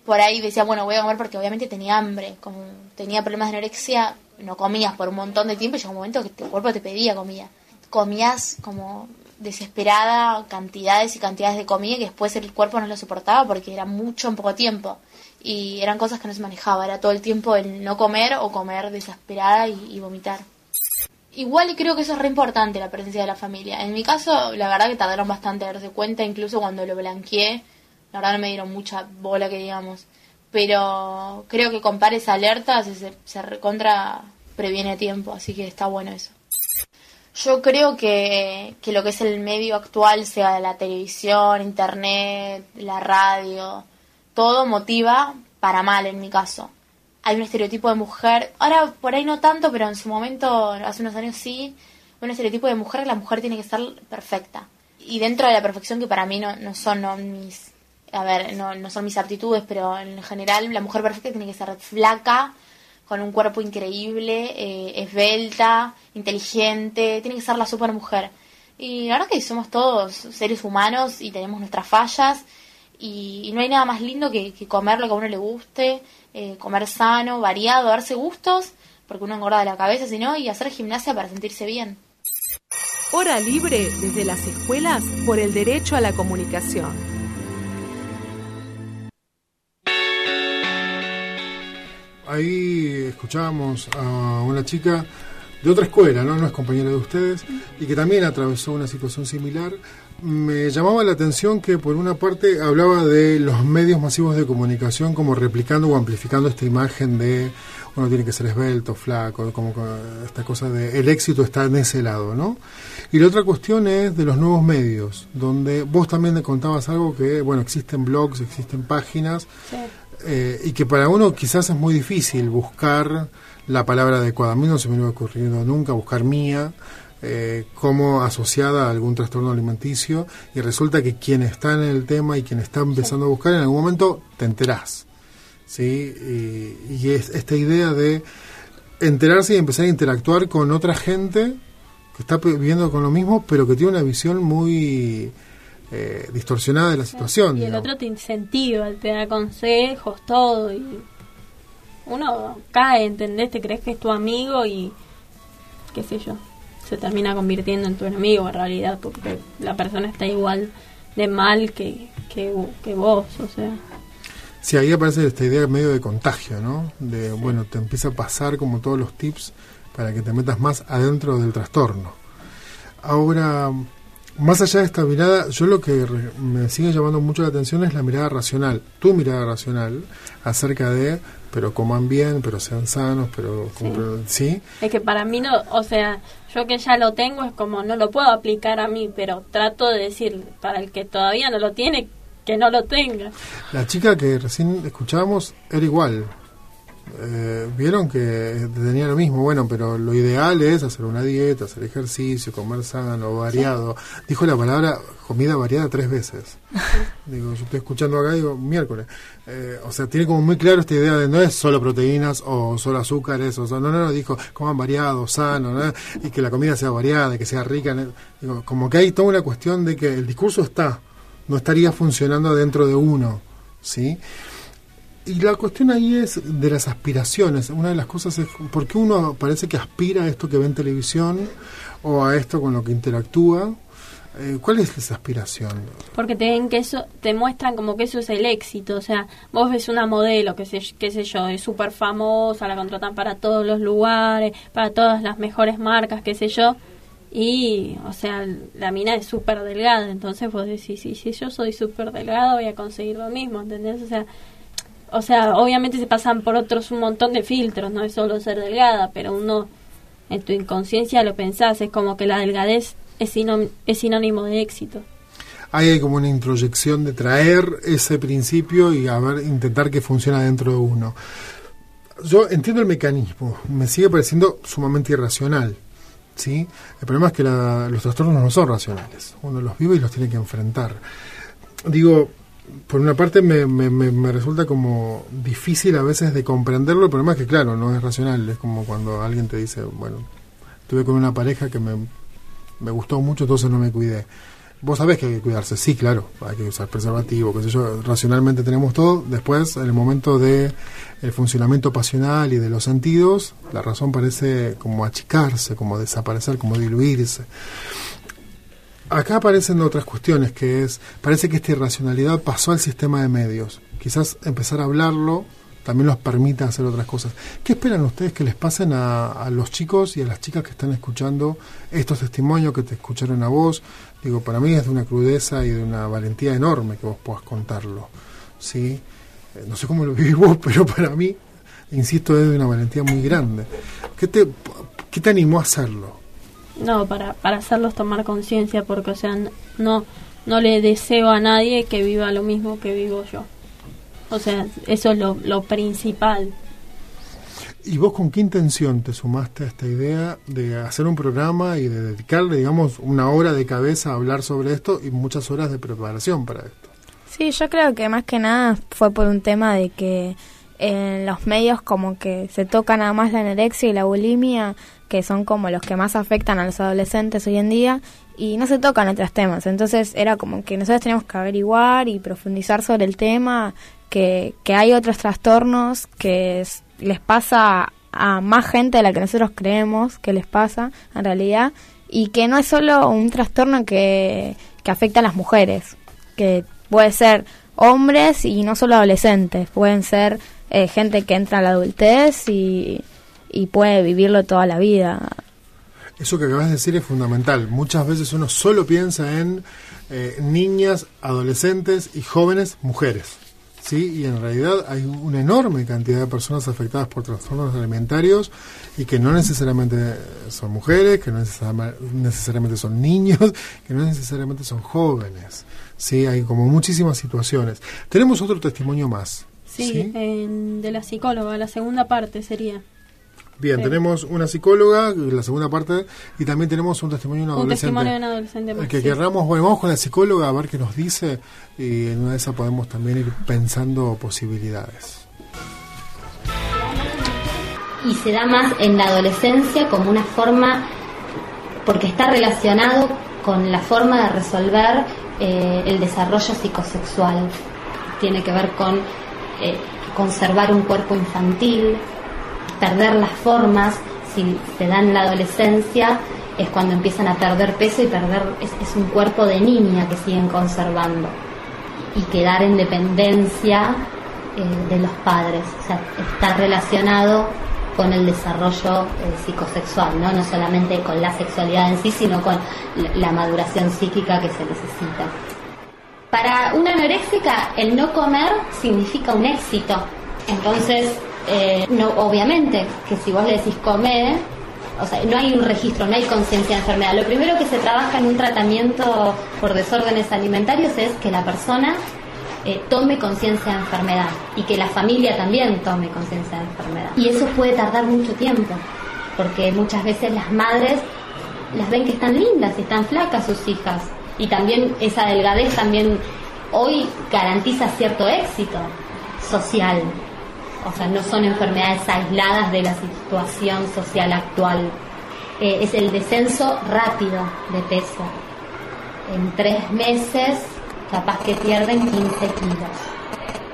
Por ahí decía, bueno, voy a comer porque obviamente tenía hambre. Como tenía problemas de anorexia, no comías por un montón de tiempo y llegó un momento que tu cuerpo te pedía comida. Comías como desesperada cantidades y cantidades de comida que después el cuerpo no lo soportaba porque era mucho en poco tiempo. Y eran cosas que no se manejaba. Era todo el tiempo el no comer o comer desesperada y, y vomitar. Igual creo que eso es re importante, la presencia de la familia. En mi caso, la verdad que tardaron bastante a darse cuenta, incluso cuando lo blanqueé, la verdad no me dieron mucha bola que digamos. Pero creo que con pares alertas se, se recontra previene tiempo, así que está bueno eso. Yo creo que, que lo que es el medio actual, sea la televisión, internet, la radio, todo motiva para mal en mi caso. Hay un estereotipo de mujer, ahora por ahí no tanto, pero en su momento, hace unos años sí, un estereotipo de mujer, la mujer tiene que ser perfecta. Y dentro de la perfección, que para mí no, no son no, mis, a ver, no, no son mis aptitudes, pero en general la mujer perfecta tiene que ser flaca, con un cuerpo increíble, eh, esbelta, inteligente, tiene que ser la super mujer. Y la verdad que somos todos seres humanos y tenemos nuestras fallas y, y no hay nada más lindo que, que comer lo que a uno le guste, eh, comer sano, variado, darse gustos, porque uno engorda de la cabeza, sino y hacer gimnasia para sentirse bien. Hora libre desde las escuelas por el derecho a la comunicación. Ahí escuchábamos a una chica de otra escuela, ¿no? no es compañera de ustedes, y que también atravesó una situación similar. Me llamaba la atención que por una parte hablaba de los medios masivos de comunicación como replicando o amplificando esta imagen de uno tiene que ser esbelto, flaco, como esta cosa de el éxito está en ese lado, ¿no? Y la otra cuestión es de los nuevos medios, donde vos también me contabas algo que, bueno, existen blogs, existen páginas, eh, y que para uno quizás es muy difícil buscar la palabra adecuada. A mí no se me hubiera ocurrido nunca buscar mía eh, como asociada a algún trastorno alimenticio y resulta que quien está en el tema y quien está empezando a buscar en algún momento te enterás. ¿sí? Y, y es esta idea de enterarse y empezar a interactuar con otra gente que está viviendo con lo mismo, pero que tiene una visión muy eh, distorsionada de la situación. Y el digamos. otro te incentiva, te da consejos, todo. Y uno cae, ¿entendés? Te crees que es tu amigo y qué sé yo. Se termina convirtiendo en tu enemigo en realidad, porque la persona está igual de mal que, que, que vos, o sea. Sí, ahí aparece esta idea medio de contagio, ¿no? De, bueno, te empieza a pasar como todos los tips para que te metas más adentro del trastorno. Ahora, más allá de esta mirada, yo lo que re- me sigue llamando mucho la atención es la mirada racional, tu mirada racional acerca de, pero coman bien, pero sean sanos, pero Sí. ¿sí? Es que para mí no, o sea, yo que ya lo tengo es como no lo puedo aplicar a mí, pero trato de decir para el que todavía no lo tiene, que no lo tenga. La chica que recién escuchábamos era igual. Eh, Vieron que tenía lo mismo, bueno, pero lo ideal es hacer una dieta, hacer ejercicio, comer sano, variado. Dijo la palabra comida variada tres veces. digo, yo estoy escuchando acá digo, miércoles. Eh, o sea, tiene como muy claro esta idea de no es solo proteínas o solo azúcares, o sea, no, no, no, dijo coman variado, sano, ¿no? y que la comida sea variada, que sea rica. como que hay toda una cuestión de que el discurso está, no estaría funcionando dentro de uno, ¿sí? Y la cuestión ahí es de las aspiraciones. Una de las cosas es por qué uno parece que aspira a esto que ve en televisión o a esto con lo que interactúa. Eh, ¿Cuál es esa aspiración? Porque te ven que eso, te muestran como que eso es el éxito, o sea, vos ves una modelo, que sé, qué sé yo, es súper famosa, la contratan para todos los lugares, para todas las mejores marcas, qué sé yo, y, o sea, la mina es súper delgada, entonces vos decís, si, si yo soy súper delgada voy a conseguir lo mismo, ¿entendés? O sea, o sea, obviamente se pasan por otros un montón de filtros, no es solo ser delgada, pero uno en tu inconsciencia lo pensás, es como que la delgadez es, sinó- es sinónimo de éxito. Ahí hay como una introyección de traer ese principio y a ver, intentar que funcione dentro de uno. yo entiendo el mecanismo, me sigue pareciendo sumamente irracional. ¿sí? El problema es que la- los trastornos no son racionales. Uno los vive y los tiene que enfrentar. Digo, por una parte me, me, me- me resulta como difícil a veces de comprenderlo. El problema es que, claro, no es racional. Es como cuando alguien te dice, bueno, estuve con una pareja que me, me gustó mucho, entonces no me cuidé. Vos sabés que hay que cuidarse, sí, claro, hay que usar preservativo, qué sé yo, racionalmente tenemos todo. Después, en el momento de el funcionamiento pasional y de los sentidos, la razón parece como achicarse, como desaparecer, como diluirse. Acá aparecen otras cuestiones, que es, parece que esta irracionalidad pasó al sistema de medios. Quizás empezar a hablarlo también los permita hacer otras cosas. ¿Qué esperan ustedes que les pasen a, a los chicos y a las chicas que están escuchando estos testimonios que te escucharon a vos? Digo, para mí es de una crudeza y de una valentía enorme que vos puedas contarlo. ¿sí? Eh, No sé cómo lo vivís vos, pero para mí, insisto, es de una valentía muy grande. ¿Qué te, qué te animó a hacerlo? No, para, para hacerlos tomar conciencia, porque, o sea, no, no le deseo a nadie que viva lo mismo que vivo yo. O sea, eso es lo, lo principal. ¿Y vos con qué intención te sumaste a esta idea de hacer un programa y de dedicarle, digamos, una hora de cabeza a hablar sobre esto y muchas horas de preparación para esto? Sí, yo creo que más que nada fue por un tema de que en los medios como que se toca nada más la anorexia y la bulimia, que son como los que más afectan a los adolescentes hoy en día, y no se tocan otros temas. Entonces era como que nosotros teníamos que averiguar y profundizar sobre el tema, que, que hay otros trastornos que es- les pasa a más gente de la que nosotros creemos que les pasa en realidad, y que no es solo un trastorno que, que afecta a las mujeres, que puede ser hombres y no solo adolescentes, pueden ser eh, gente que entra a la adultez y, y puede vivirlo toda la vida. Eso que acabas de decir es fundamental. Muchas veces uno solo piensa en eh, niñas, adolescentes y jóvenes mujeres. ¿Sí? Y en realidad hay una enorme cantidad de personas afectadas por trastornos alimentarios y que no necesariamente son mujeres, que no necesariamente son niños, que no necesariamente son jóvenes. ¿sí? Hay como muchísimas situaciones. Tenemos otro testimonio más. Sí, en- de la psicóloga, la segunda parte sería. Bien, Sí. tenemos una psicóloga, la segunda parte, y también tenemos un testimonio de un Un adolescente. testimonio de un adolescente más. El que sí. querramos, bueno, vamos con la psicóloga a ver qué nos dice y en una de esas podemos también ir pensando posibilidades. y se da más en la adolescencia como una forma, porque está relacionado con la forma de resolver eh, el desarrollo psicosexual. Tiene que ver con eh, conservar un cuerpo infantil, perder las formas, si se da en la adolescencia es cuando empiezan a perder peso y perder, es, un cuerpo de niña que siguen conservando y quedar en dependencia eh, de los padres. O sea, está relacionado con el desarrollo eh, psicosexual, ¿no? no solamente con la sexualidad en sí, sino con la, la maduración psíquica que se necesita. Para una anoréxica, el no comer significa un éxito. Entonces, eh, no, obviamente, que si vos le decís comer, o sea, no hay un registro, no hay conciencia de enfermedad. Lo primero que se trabaja en un tratamiento por desórdenes alimentarios es que la persona eh, tome conciencia de enfermedad y que la familia también tome conciencia de enfermedad. Y eso puede tardar mucho tiempo, porque muchas veces las madres las ven que están lindas están flacas sus hijas. Y también esa delgadez también hoy garantiza cierto éxito social. O sea, no son enfermedades aisladas de la situación social actual. Eh, es el descenso rápido de peso. En tres meses capaz que pierden 15 kilos.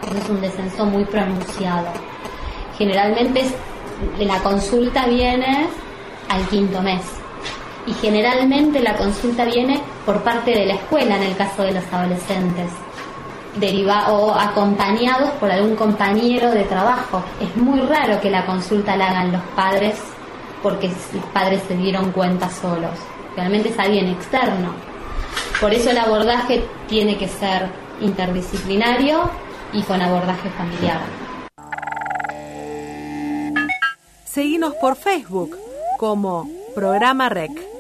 Eso es un descenso muy pronunciado. Generalmente la consulta viene al quinto mes. Y generalmente la consulta viene por parte de la escuela en el caso de los adolescentes. Deriva o acompañados por algún compañero de trabajo. Es muy raro que la consulta la hagan los padres porque los padres se dieron cuenta solos. Realmente es alguien externo. Por eso el abordaje tiene que ser interdisciplinario y con abordaje familiar. Seguinos por Facebook como Programa Rec.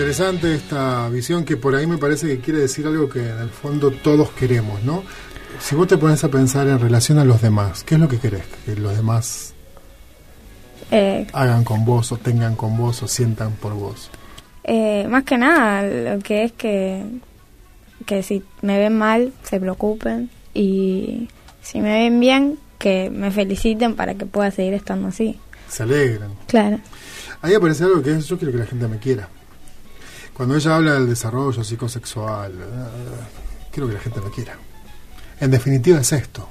Interesante esta visión que por ahí me parece que quiere decir algo que en el fondo todos queremos, ¿no? Si vos te pones a pensar en relación a los demás, ¿qué es lo que querés? Que los demás Eh, hagan con vos o tengan con vos o sientan por vos. eh, más que nada, lo que es que, que si me ven mal, se preocupen. Y si me ven bien, que me feliciten para que pueda seguir estando así. Se alegran. Claro. Ahí aparece algo que es, yo quiero que la gente me quiera. Cuando ella habla del desarrollo psicosexual, eh, quiero que la gente me quiera. En definitiva es esto.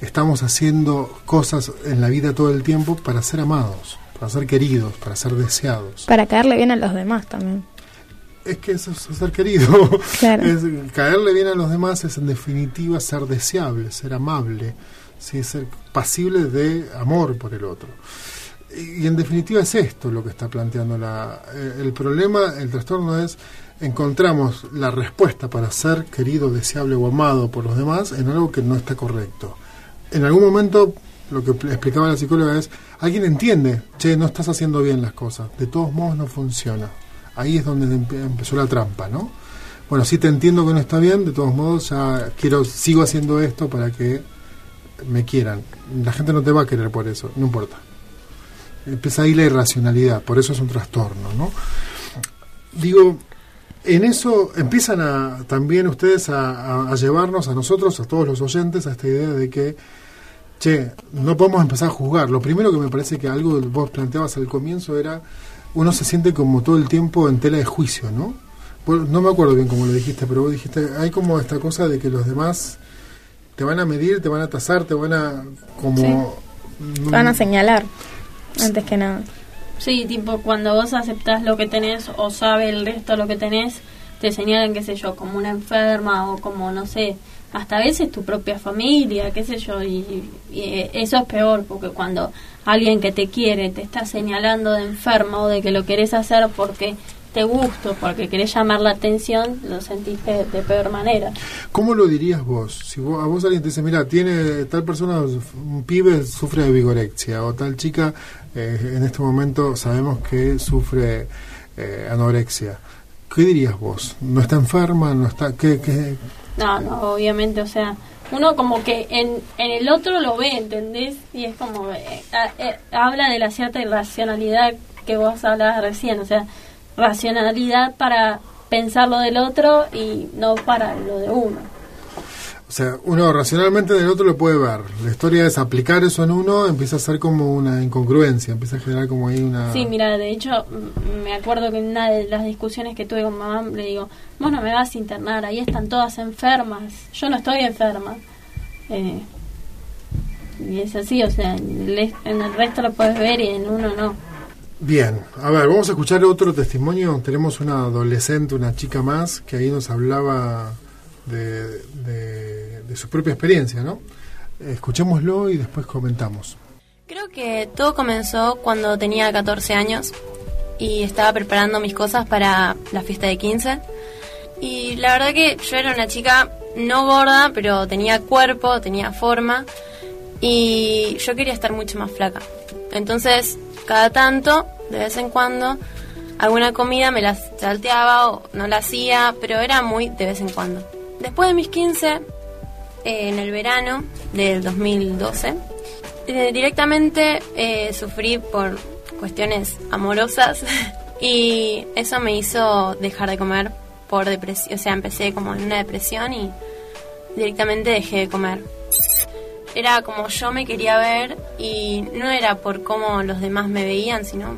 Estamos haciendo cosas en la vida todo el tiempo para ser amados, para ser queridos, para ser deseados. Para caerle bien a los demás también. Es que eso es ser querido. Claro. Es- caerle bien a los demás es en definitiva ser deseable, ser amable, ¿sí? ser pasible de amor por el otro. Y, en definitiva es esto lo que está planteando la, eh, el problema, el trastorno es encontramos la respuesta para ser querido, deseable o amado por los demás en algo que no está correcto. En algún momento lo que pl- explicaba la psicóloga es, alguien entiende, che, no estás haciendo bien las cosas, de todos modos no funciona. Ahí es donde empe- empezó la trampa, ¿no? Bueno, sí te entiendo que no está bien, de todos modos ya quiero, sigo haciendo esto para que me quieran. La gente no te va a querer por eso, no importa. Empieza ahí la irracionalidad, por eso es un trastorno, ¿no? Digo, en eso empiezan a, también ustedes a, a- a llevarnos a nosotros, a todos los oyentes, a esta idea de que, che, no podemos empezar a juzgar. Lo primero que me parece que algo vos planteabas al comienzo era, uno se siente como todo el tiempo en tela de juicio, ¿no? Vos- no me acuerdo bien cómo lo dijiste, pero vos dijiste, hay como esta cosa de que los demás te van a medir, te van a tasar, te van a como... Te van a señalar, antes que nada. Sí, tipo, cuando vos aceptás lo que tenés o sabe el resto lo que tenés, te señalan, qué sé yo, como una enferma o como, no sé, hasta a veces tu propia familia, qué sé yo, y, y, eh, eso es peor, porque cuando alguien que te quiere te está señalando de enferma o de que lo querés hacer porque te gusta, porque querés llamar la atención, lo sentís de, de peor manera. ¿Cómo lo dirías vos? Si vos, a vos alguien te dice, mira, tiene tal persona, un pibe sufre de vigorexia, o tal chica eh, en este momento sabemos que sufre eh, anorexia. ¿Qué dirías vos? ¿No está enferma? ¿No está...? ¿Qué, qué? No, no, obviamente, o sea, uno como que en, en el otro lo ve, ¿entendés? Y es como, eh, eh, habla de la cierta irracionalidad que vos hablabas recién, o sea, racionalidad para pensar lo del otro y no para lo de uno. O sea, uno racionalmente del otro lo puede ver. La historia es aplicar eso en uno, empieza a ser como una incongruencia, empieza a generar como ahí una... Sí, mira, de hecho, me acuerdo que en una de las discusiones que tuve con mamá le digo, vos no me vas a internar, ahí están todas enfermas, yo no estoy enferma. Eh, y es así, o sea, en el, en el resto lo puedes ver y en uno no. Bien, a ver, vamos a escuchar otro testimonio. Tenemos una adolescente, una chica más, que ahí nos hablaba de, su propia experiencia, ¿no? Escuchémoslo y después comentamos. Creo que todo comenzó cuando tenía 14 años y estaba preparando mis cosas para la fiesta de 15. Y la verdad que yo era una chica no gorda, pero tenía cuerpo, tenía forma y yo quería estar mucho más flaca. Entonces, cada tanto, de vez en cuando, alguna comida me la salteaba o no la hacía, pero era muy de vez en cuando. Después de mis 15, eh, en el verano del 2012, eh, directamente eh, sufrí por cuestiones amorosas y eso me hizo dejar de comer por depresión, o sea, empecé como en una depresión y directamente dejé de comer. Era como yo me quería ver y no era por cómo los demás me veían, sino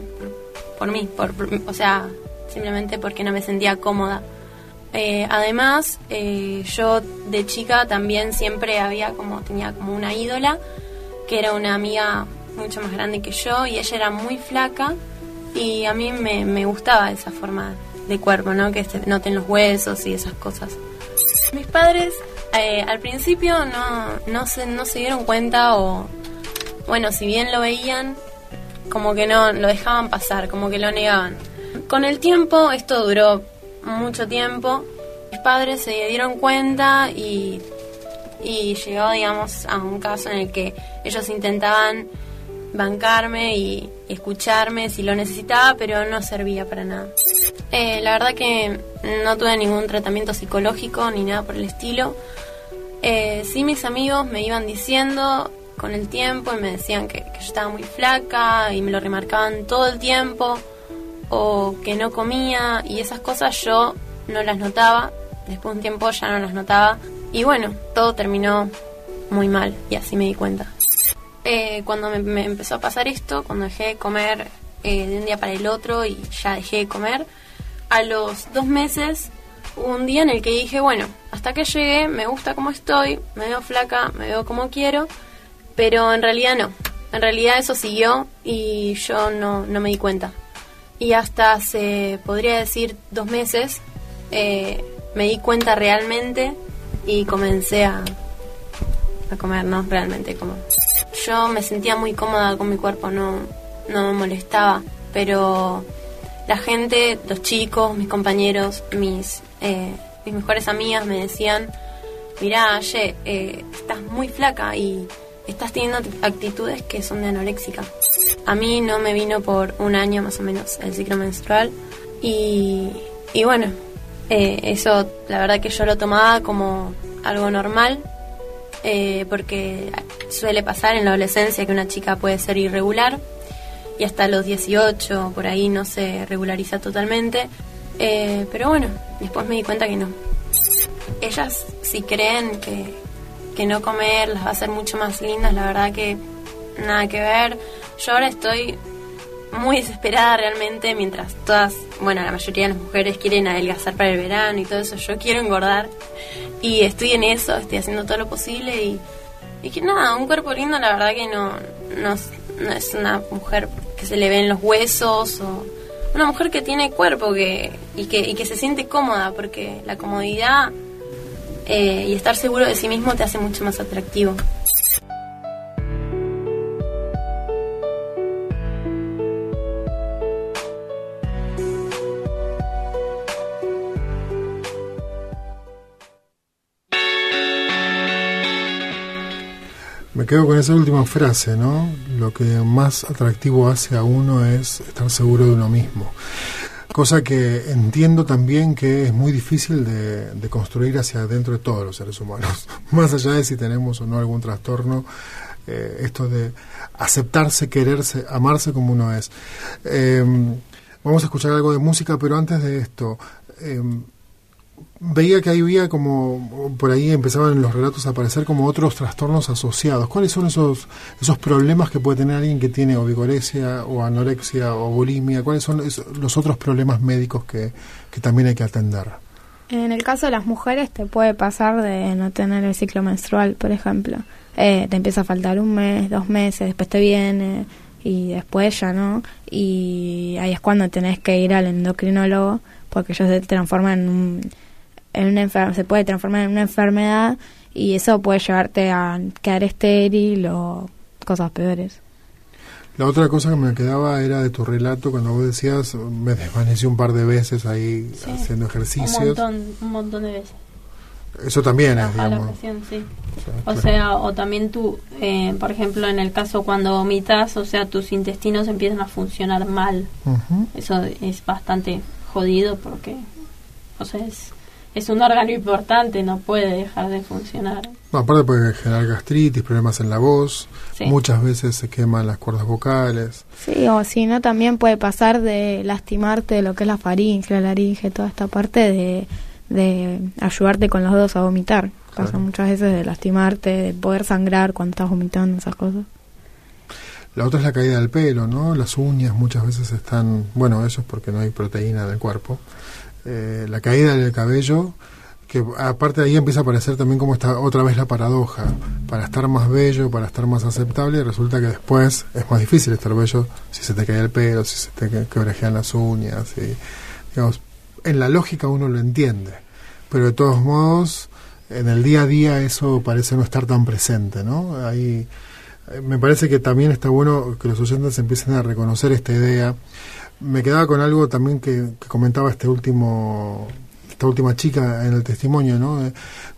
por, mí, por- o sea, simplemente porque no me sentía cómoda. Eh, además, eh, yo de chica también siempre había como, tenía como una ídola, que era una amiga mucho más grande que yo y ella era muy flaca y a mí me, gustaba esa forma de cuerpo, ¿no? Que se noten los huesos y esas cosas. Mis padres eh, al principio no, no, se, no se dieron cuenta o, bueno, si bien lo veían, como que no lo dejaban pasar, como que lo negaban. Con el tiempo, esto duró mucho tiempo, mis padres se dieron cuenta y, y llegó, digamos, a un caso en el que ellos intentaban bancarme y escucharme si lo necesitaba, pero no servía para nada. Eh, la verdad que no tuve ningún tratamiento psicológico ni nada por el estilo. Eh, sí mis amigos me iban diciendo con el tiempo y me decían que, que yo estaba muy flaca y me lo remarcaban todo el tiempo o que no comía y esas cosas yo no las notaba. Después de un tiempo ya no las notaba y bueno, todo terminó muy mal y así me di cuenta. Eh, cuando me, empezó a pasar esto, cuando dejé de comer eh, de un día para el otro y ya dejé de comer, a los dos meses hubo un día en el que dije, bueno, hasta que llegué, me gusta como estoy, me veo flaca, me veo como quiero, pero en realidad no. En realidad eso siguió y yo no, no me di cuenta. Y hasta hace, podría decir, dos meses, eh, me di cuenta realmente y comencé a, a comer, ¿no? Realmente como... Yo me sentía muy cómoda con mi cuerpo, no, no me molestaba, pero la gente, los chicos, mis compañeros, mis, eh, mis mejores amigas me decían, mirá, Ye, eh, estás muy flaca y estás teniendo actitudes que son de anoréxica. A mí no me vino por un año más o menos el ciclo menstrual y, y bueno, eh, eso la verdad que yo lo tomaba como algo normal eh, porque suele pasar en la adolescencia que una chica puede ser irregular y hasta los 18 por ahí no se regulariza totalmente. Eh, pero bueno, después me di cuenta que no. Ellas si creen que, que no comer las va a hacer mucho más lindas, la verdad que nada que ver. Yo ahora estoy muy desesperada realmente mientras todas, bueno, la mayoría de las mujeres quieren adelgazar para el verano y todo eso. Yo quiero engordar y estoy en eso, estoy haciendo todo lo posible y, y que nada, un cuerpo lindo la verdad que no, no, es una mujer que se le ven los huesos o una mujer que tiene cuerpo que, y, que, y que se siente cómoda porque la comodidad eh, y estar seguro de sí mismo te hace mucho más atractivo. Me quedo con esa última frase, ¿no? Lo que más atractivo hace a uno es estar seguro de uno mismo. Cosa que entiendo también que es muy difícil de, de construir hacia adentro de todos los seres humanos. Más allá de si tenemos o no algún trastorno, eh, esto de aceptarse, quererse, amarse como uno es. Eh, vamos a escuchar algo de música, pero antes de esto, eh, veía que había como por ahí empezaban los relatos a aparecer como otros trastornos asociados. ¿Cuáles son esos esos problemas que puede tener alguien que tiene o o anorexia o bulimia? ¿Cuáles son los otros problemas médicos que, que también hay que atender? En el caso de las mujeres te puede pasar de no tener el ciclo menstrual, por ejemplo. Eh, te empieza a faltar un mes, dos meses, después te viene y después ya no. Y ahí es cuando tenés que ir al endocrinólogo porque ellos se transforman en un en una se puede transformar en una enfermedad y eso puede llevarte a quedar estéril o cosas peores. La otra cosa que me quedaba era de tu relato cuando vos decías me desvanecí un par de veces ahí haciendo ejercicios. Un montón, un montón de veces. Eso también es, a, la ocasión, sí. O sea, o, sea, o también tú, eh, por ejemplo, en el caso cuando vomitas, o sea, tus intestinos empiezan a funcionar mal. Eso es bastante jodido porque, o sea, es es un órgano importante, no puede dejar de funcionar. aparte puede generar gastritis, problemas en la voz, muchas veces se queman las cuerdas vocales. Sí, o si no, también puede pasar de lastimarte lo que es la faringe, la laringe, toda esta parte de, de ayudarte con los dedos a vomitar. Pasa muchas veces de lastimarte, de poder sangrar cuando estás vomitando, esas cosas. La otra es la caída del pelo, ¿no? Las uñas muchas veces están, bueno, eso es porque no hay proteína del cuerpo eh, la caída del cabello, que aparte de ahí empieza a aparecer también como está otra vez la paradoja, para estar más bello, para estar más aceptable, resulta que después es más difícil estar bello si se te cae el pelo, si se te quebrejean las uñas, y, digamos, en la lógica uno lo entiende, pero de todos modos, en el día a día eso parece no estar tan presente, ¿no? Ahí eh, me parece que también está bueno que los oyentes empiecen a reconocer esta idea me quedaba con algo también que, comentaba este último esta última chica en el testimonio, ¿no? Eh,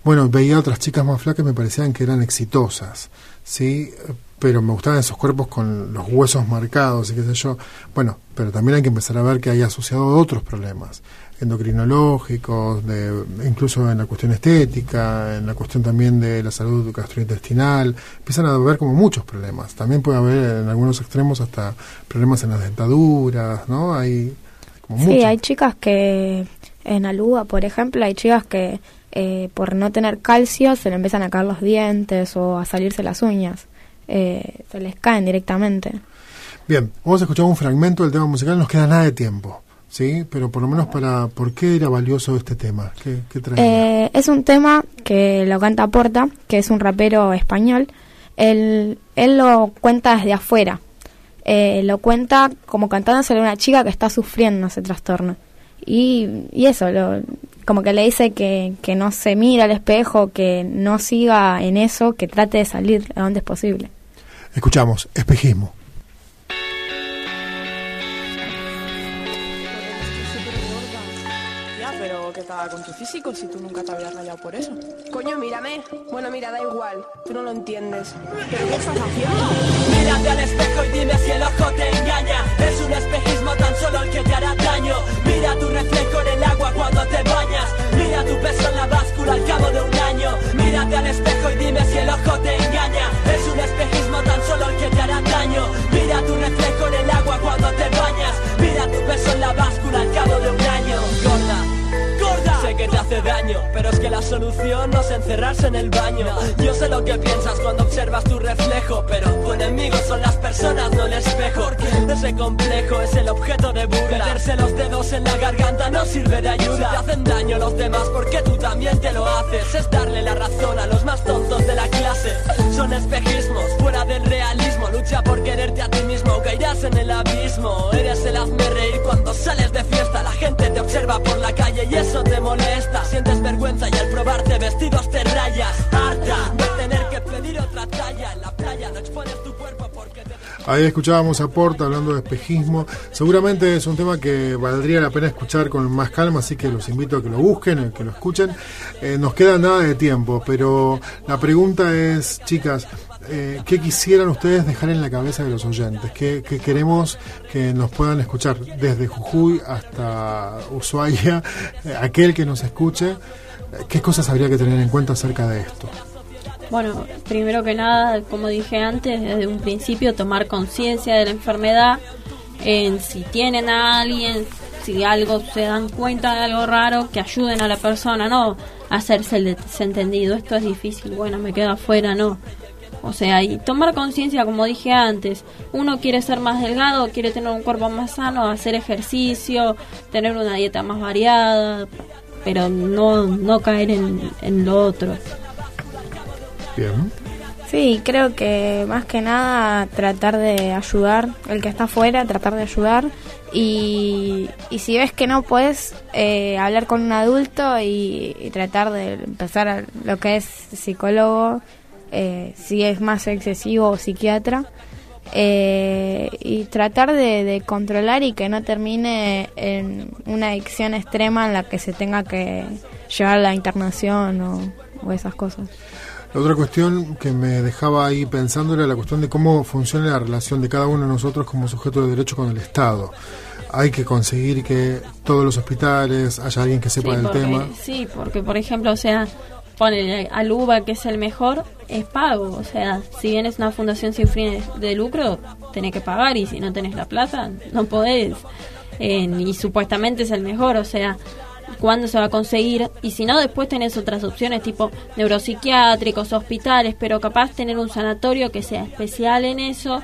bueno, veía otras chicas más flacas me parecían que eran exitosas, ¿sí? Pero me gustaban esos cuerpos con los huesos marcados y qué sé yo. Bueno, pero también hay que empezar a ver que hay asociado otros problemas endocrinológicos, de, incluso en la cuestión estética, en la cuestión también de la salud gastrointestinal, empiezan a haber como muchos problemas. También puede haber en algunos extremos hasta problemas en las dentaduras, ¿no? Hay como Sí, hay chicas que en Aluga, por ejemplo, hay chicas que eh, por no tener calcio se le empiezan a caer los dientes o a salirse las uñas. Eh, se les caen directamente. Bien, vamos a escuchar un fragmento del tema musical, no nos queda nada de tiempo. Sí, pero por lo menos para, ¿por qué era valioso este tema? ¿Qué, eh, es un tema que lo canta Porta, que es un rapero español. Él, él lo cuenta desde afuera. Eh, lo cuenta como cantándosele a una chica que está sufriendo ese trastorno. Y, y eso, lo, como que le dice que, que no se mira al espejo, que no siga en eso, que trate de salir a donde es posible. Escuchamos, espejismo. Con tu físico si tú nunca te habías rayado por eso? Coño, mírame. Bueno, mira, da igual. Tú no lo entiendes. ¿Pero qué estás haciendo? Mírate al espejo y dime si el ojo te engaña. Es un espejismo tan solo el que solución no es encerrarse en el baño. Yo sé lo que piensas cuando observas tu reflejo, pero tu enemigo son las personas, no el espejo. Porque ese complejo es el objeto de burla. Meterse los dedos en la garganta no sirve de ayuda. te hacen daño los demás porque tú también te lo haces. Es darle la razón a los más tontos de la clase. Son espejismos, fuera del realismo. Lucha por quererte a ti mismo, caerás en el abismo. Eres el hazme reír cuando sales de fiesta. La gente te observa por la calle y eso te molesta. Sientes vergüenza y al probarte vestidos te rayas. Harta de tener que pedir otra talla. En la playa no expones tu cuerpo porque te... Ahí escuchábamos a Porta hablando de espejismo. Seguramente es un tema que valdría la pena escuchar con más calma, así que los invito a que lo busquen, a que lo escuchen. Eh, nos queda nada de tiempo, pero la pregunta es, chicas, eh, ¿qué quisieran ustedes dejar en la cabeza de los oyentes? ¿Qué, queremos que nos puedan escuchar desde Jujuy hasta Ushuaia? Eh, aquel que nos escuche, ¿qué cosas habría que tener en cuenta acerca de esto? Bueno, primero que nada, como dije antes, desde un principio tomar conciencia de la enfermedad, en si tienen a alguien, si algo se dan cuenta de algo raro, que ayuden a la persona, no hacerse el desentendido, esto es difícil, bueno, me quedo afuera, no o sea, y tomar conciencia, como dije antes, uno quiere ser más delgado, quiere tener un cuerpo más sano, hacer ejercicio, tener una dieta más variada, pero no, no caer en, en lo otro. Bien. Sí, creo que más que nada tratar de ayudar, el que está afuera, tratar de ayudar. Y, y si ves que no puedes, eh, hablar con un adulto y, y tratar de empezar a lo que es psicólogo eh, si es más excesivo o psiquiatra. Eh, y tratar de, controlar y que no termine en una adicción extrema en la que se tenga que llevar a la internación o, esas cosas. La otra cuestión que me dejaba ahí pensando era la cuestión de cómo funciona la relación de cada uno de nosotros como sujeto de derecho con el Estado. Hay que conseguir que todos los hospitales haya alguien que sepa del tema. Sí, porque por ejemplo, o sea, ponele al UBA que es el mejor, es pago. O sea, si bien es una fundación sin fines de lucro, tenés que pagar y si no tenés la plata, no podés. y supuestamente es el mejor, o sea, ¿cuándo se va a conseguir? Y si no, después tenés otras opciones tipo neuropsiquiátricos, hospitales, pero capaz tener un sanatorio que sea especial en eso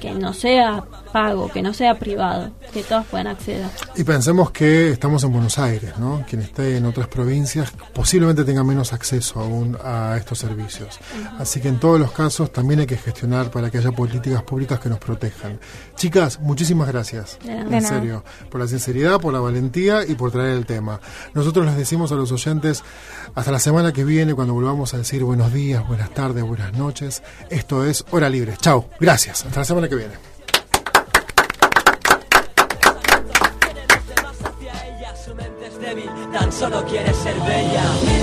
que no sea pago, que no sea privado, que todos puedan acceder. Y pensemos que estamos en Buenos Aires, ¿no? Quien esté en otras provincias posiblemente tenga menos acceso aún a estos servicios. Así que en todos los casos también hay que gestionar para que haya políticas públicas que nos protejan. Chicas, muchísimas gracias. en serio, por la sinceridad, por la valentía y por traer el tema. Nosotros les decimos a los oyentes hasta la semana que viene cuando volvamos a decir buenos días, buenas tardes, buenas noches. Esto es Hora Libre. Chao. Gracias. Hasta la semana que viene. solo quieres ser bella.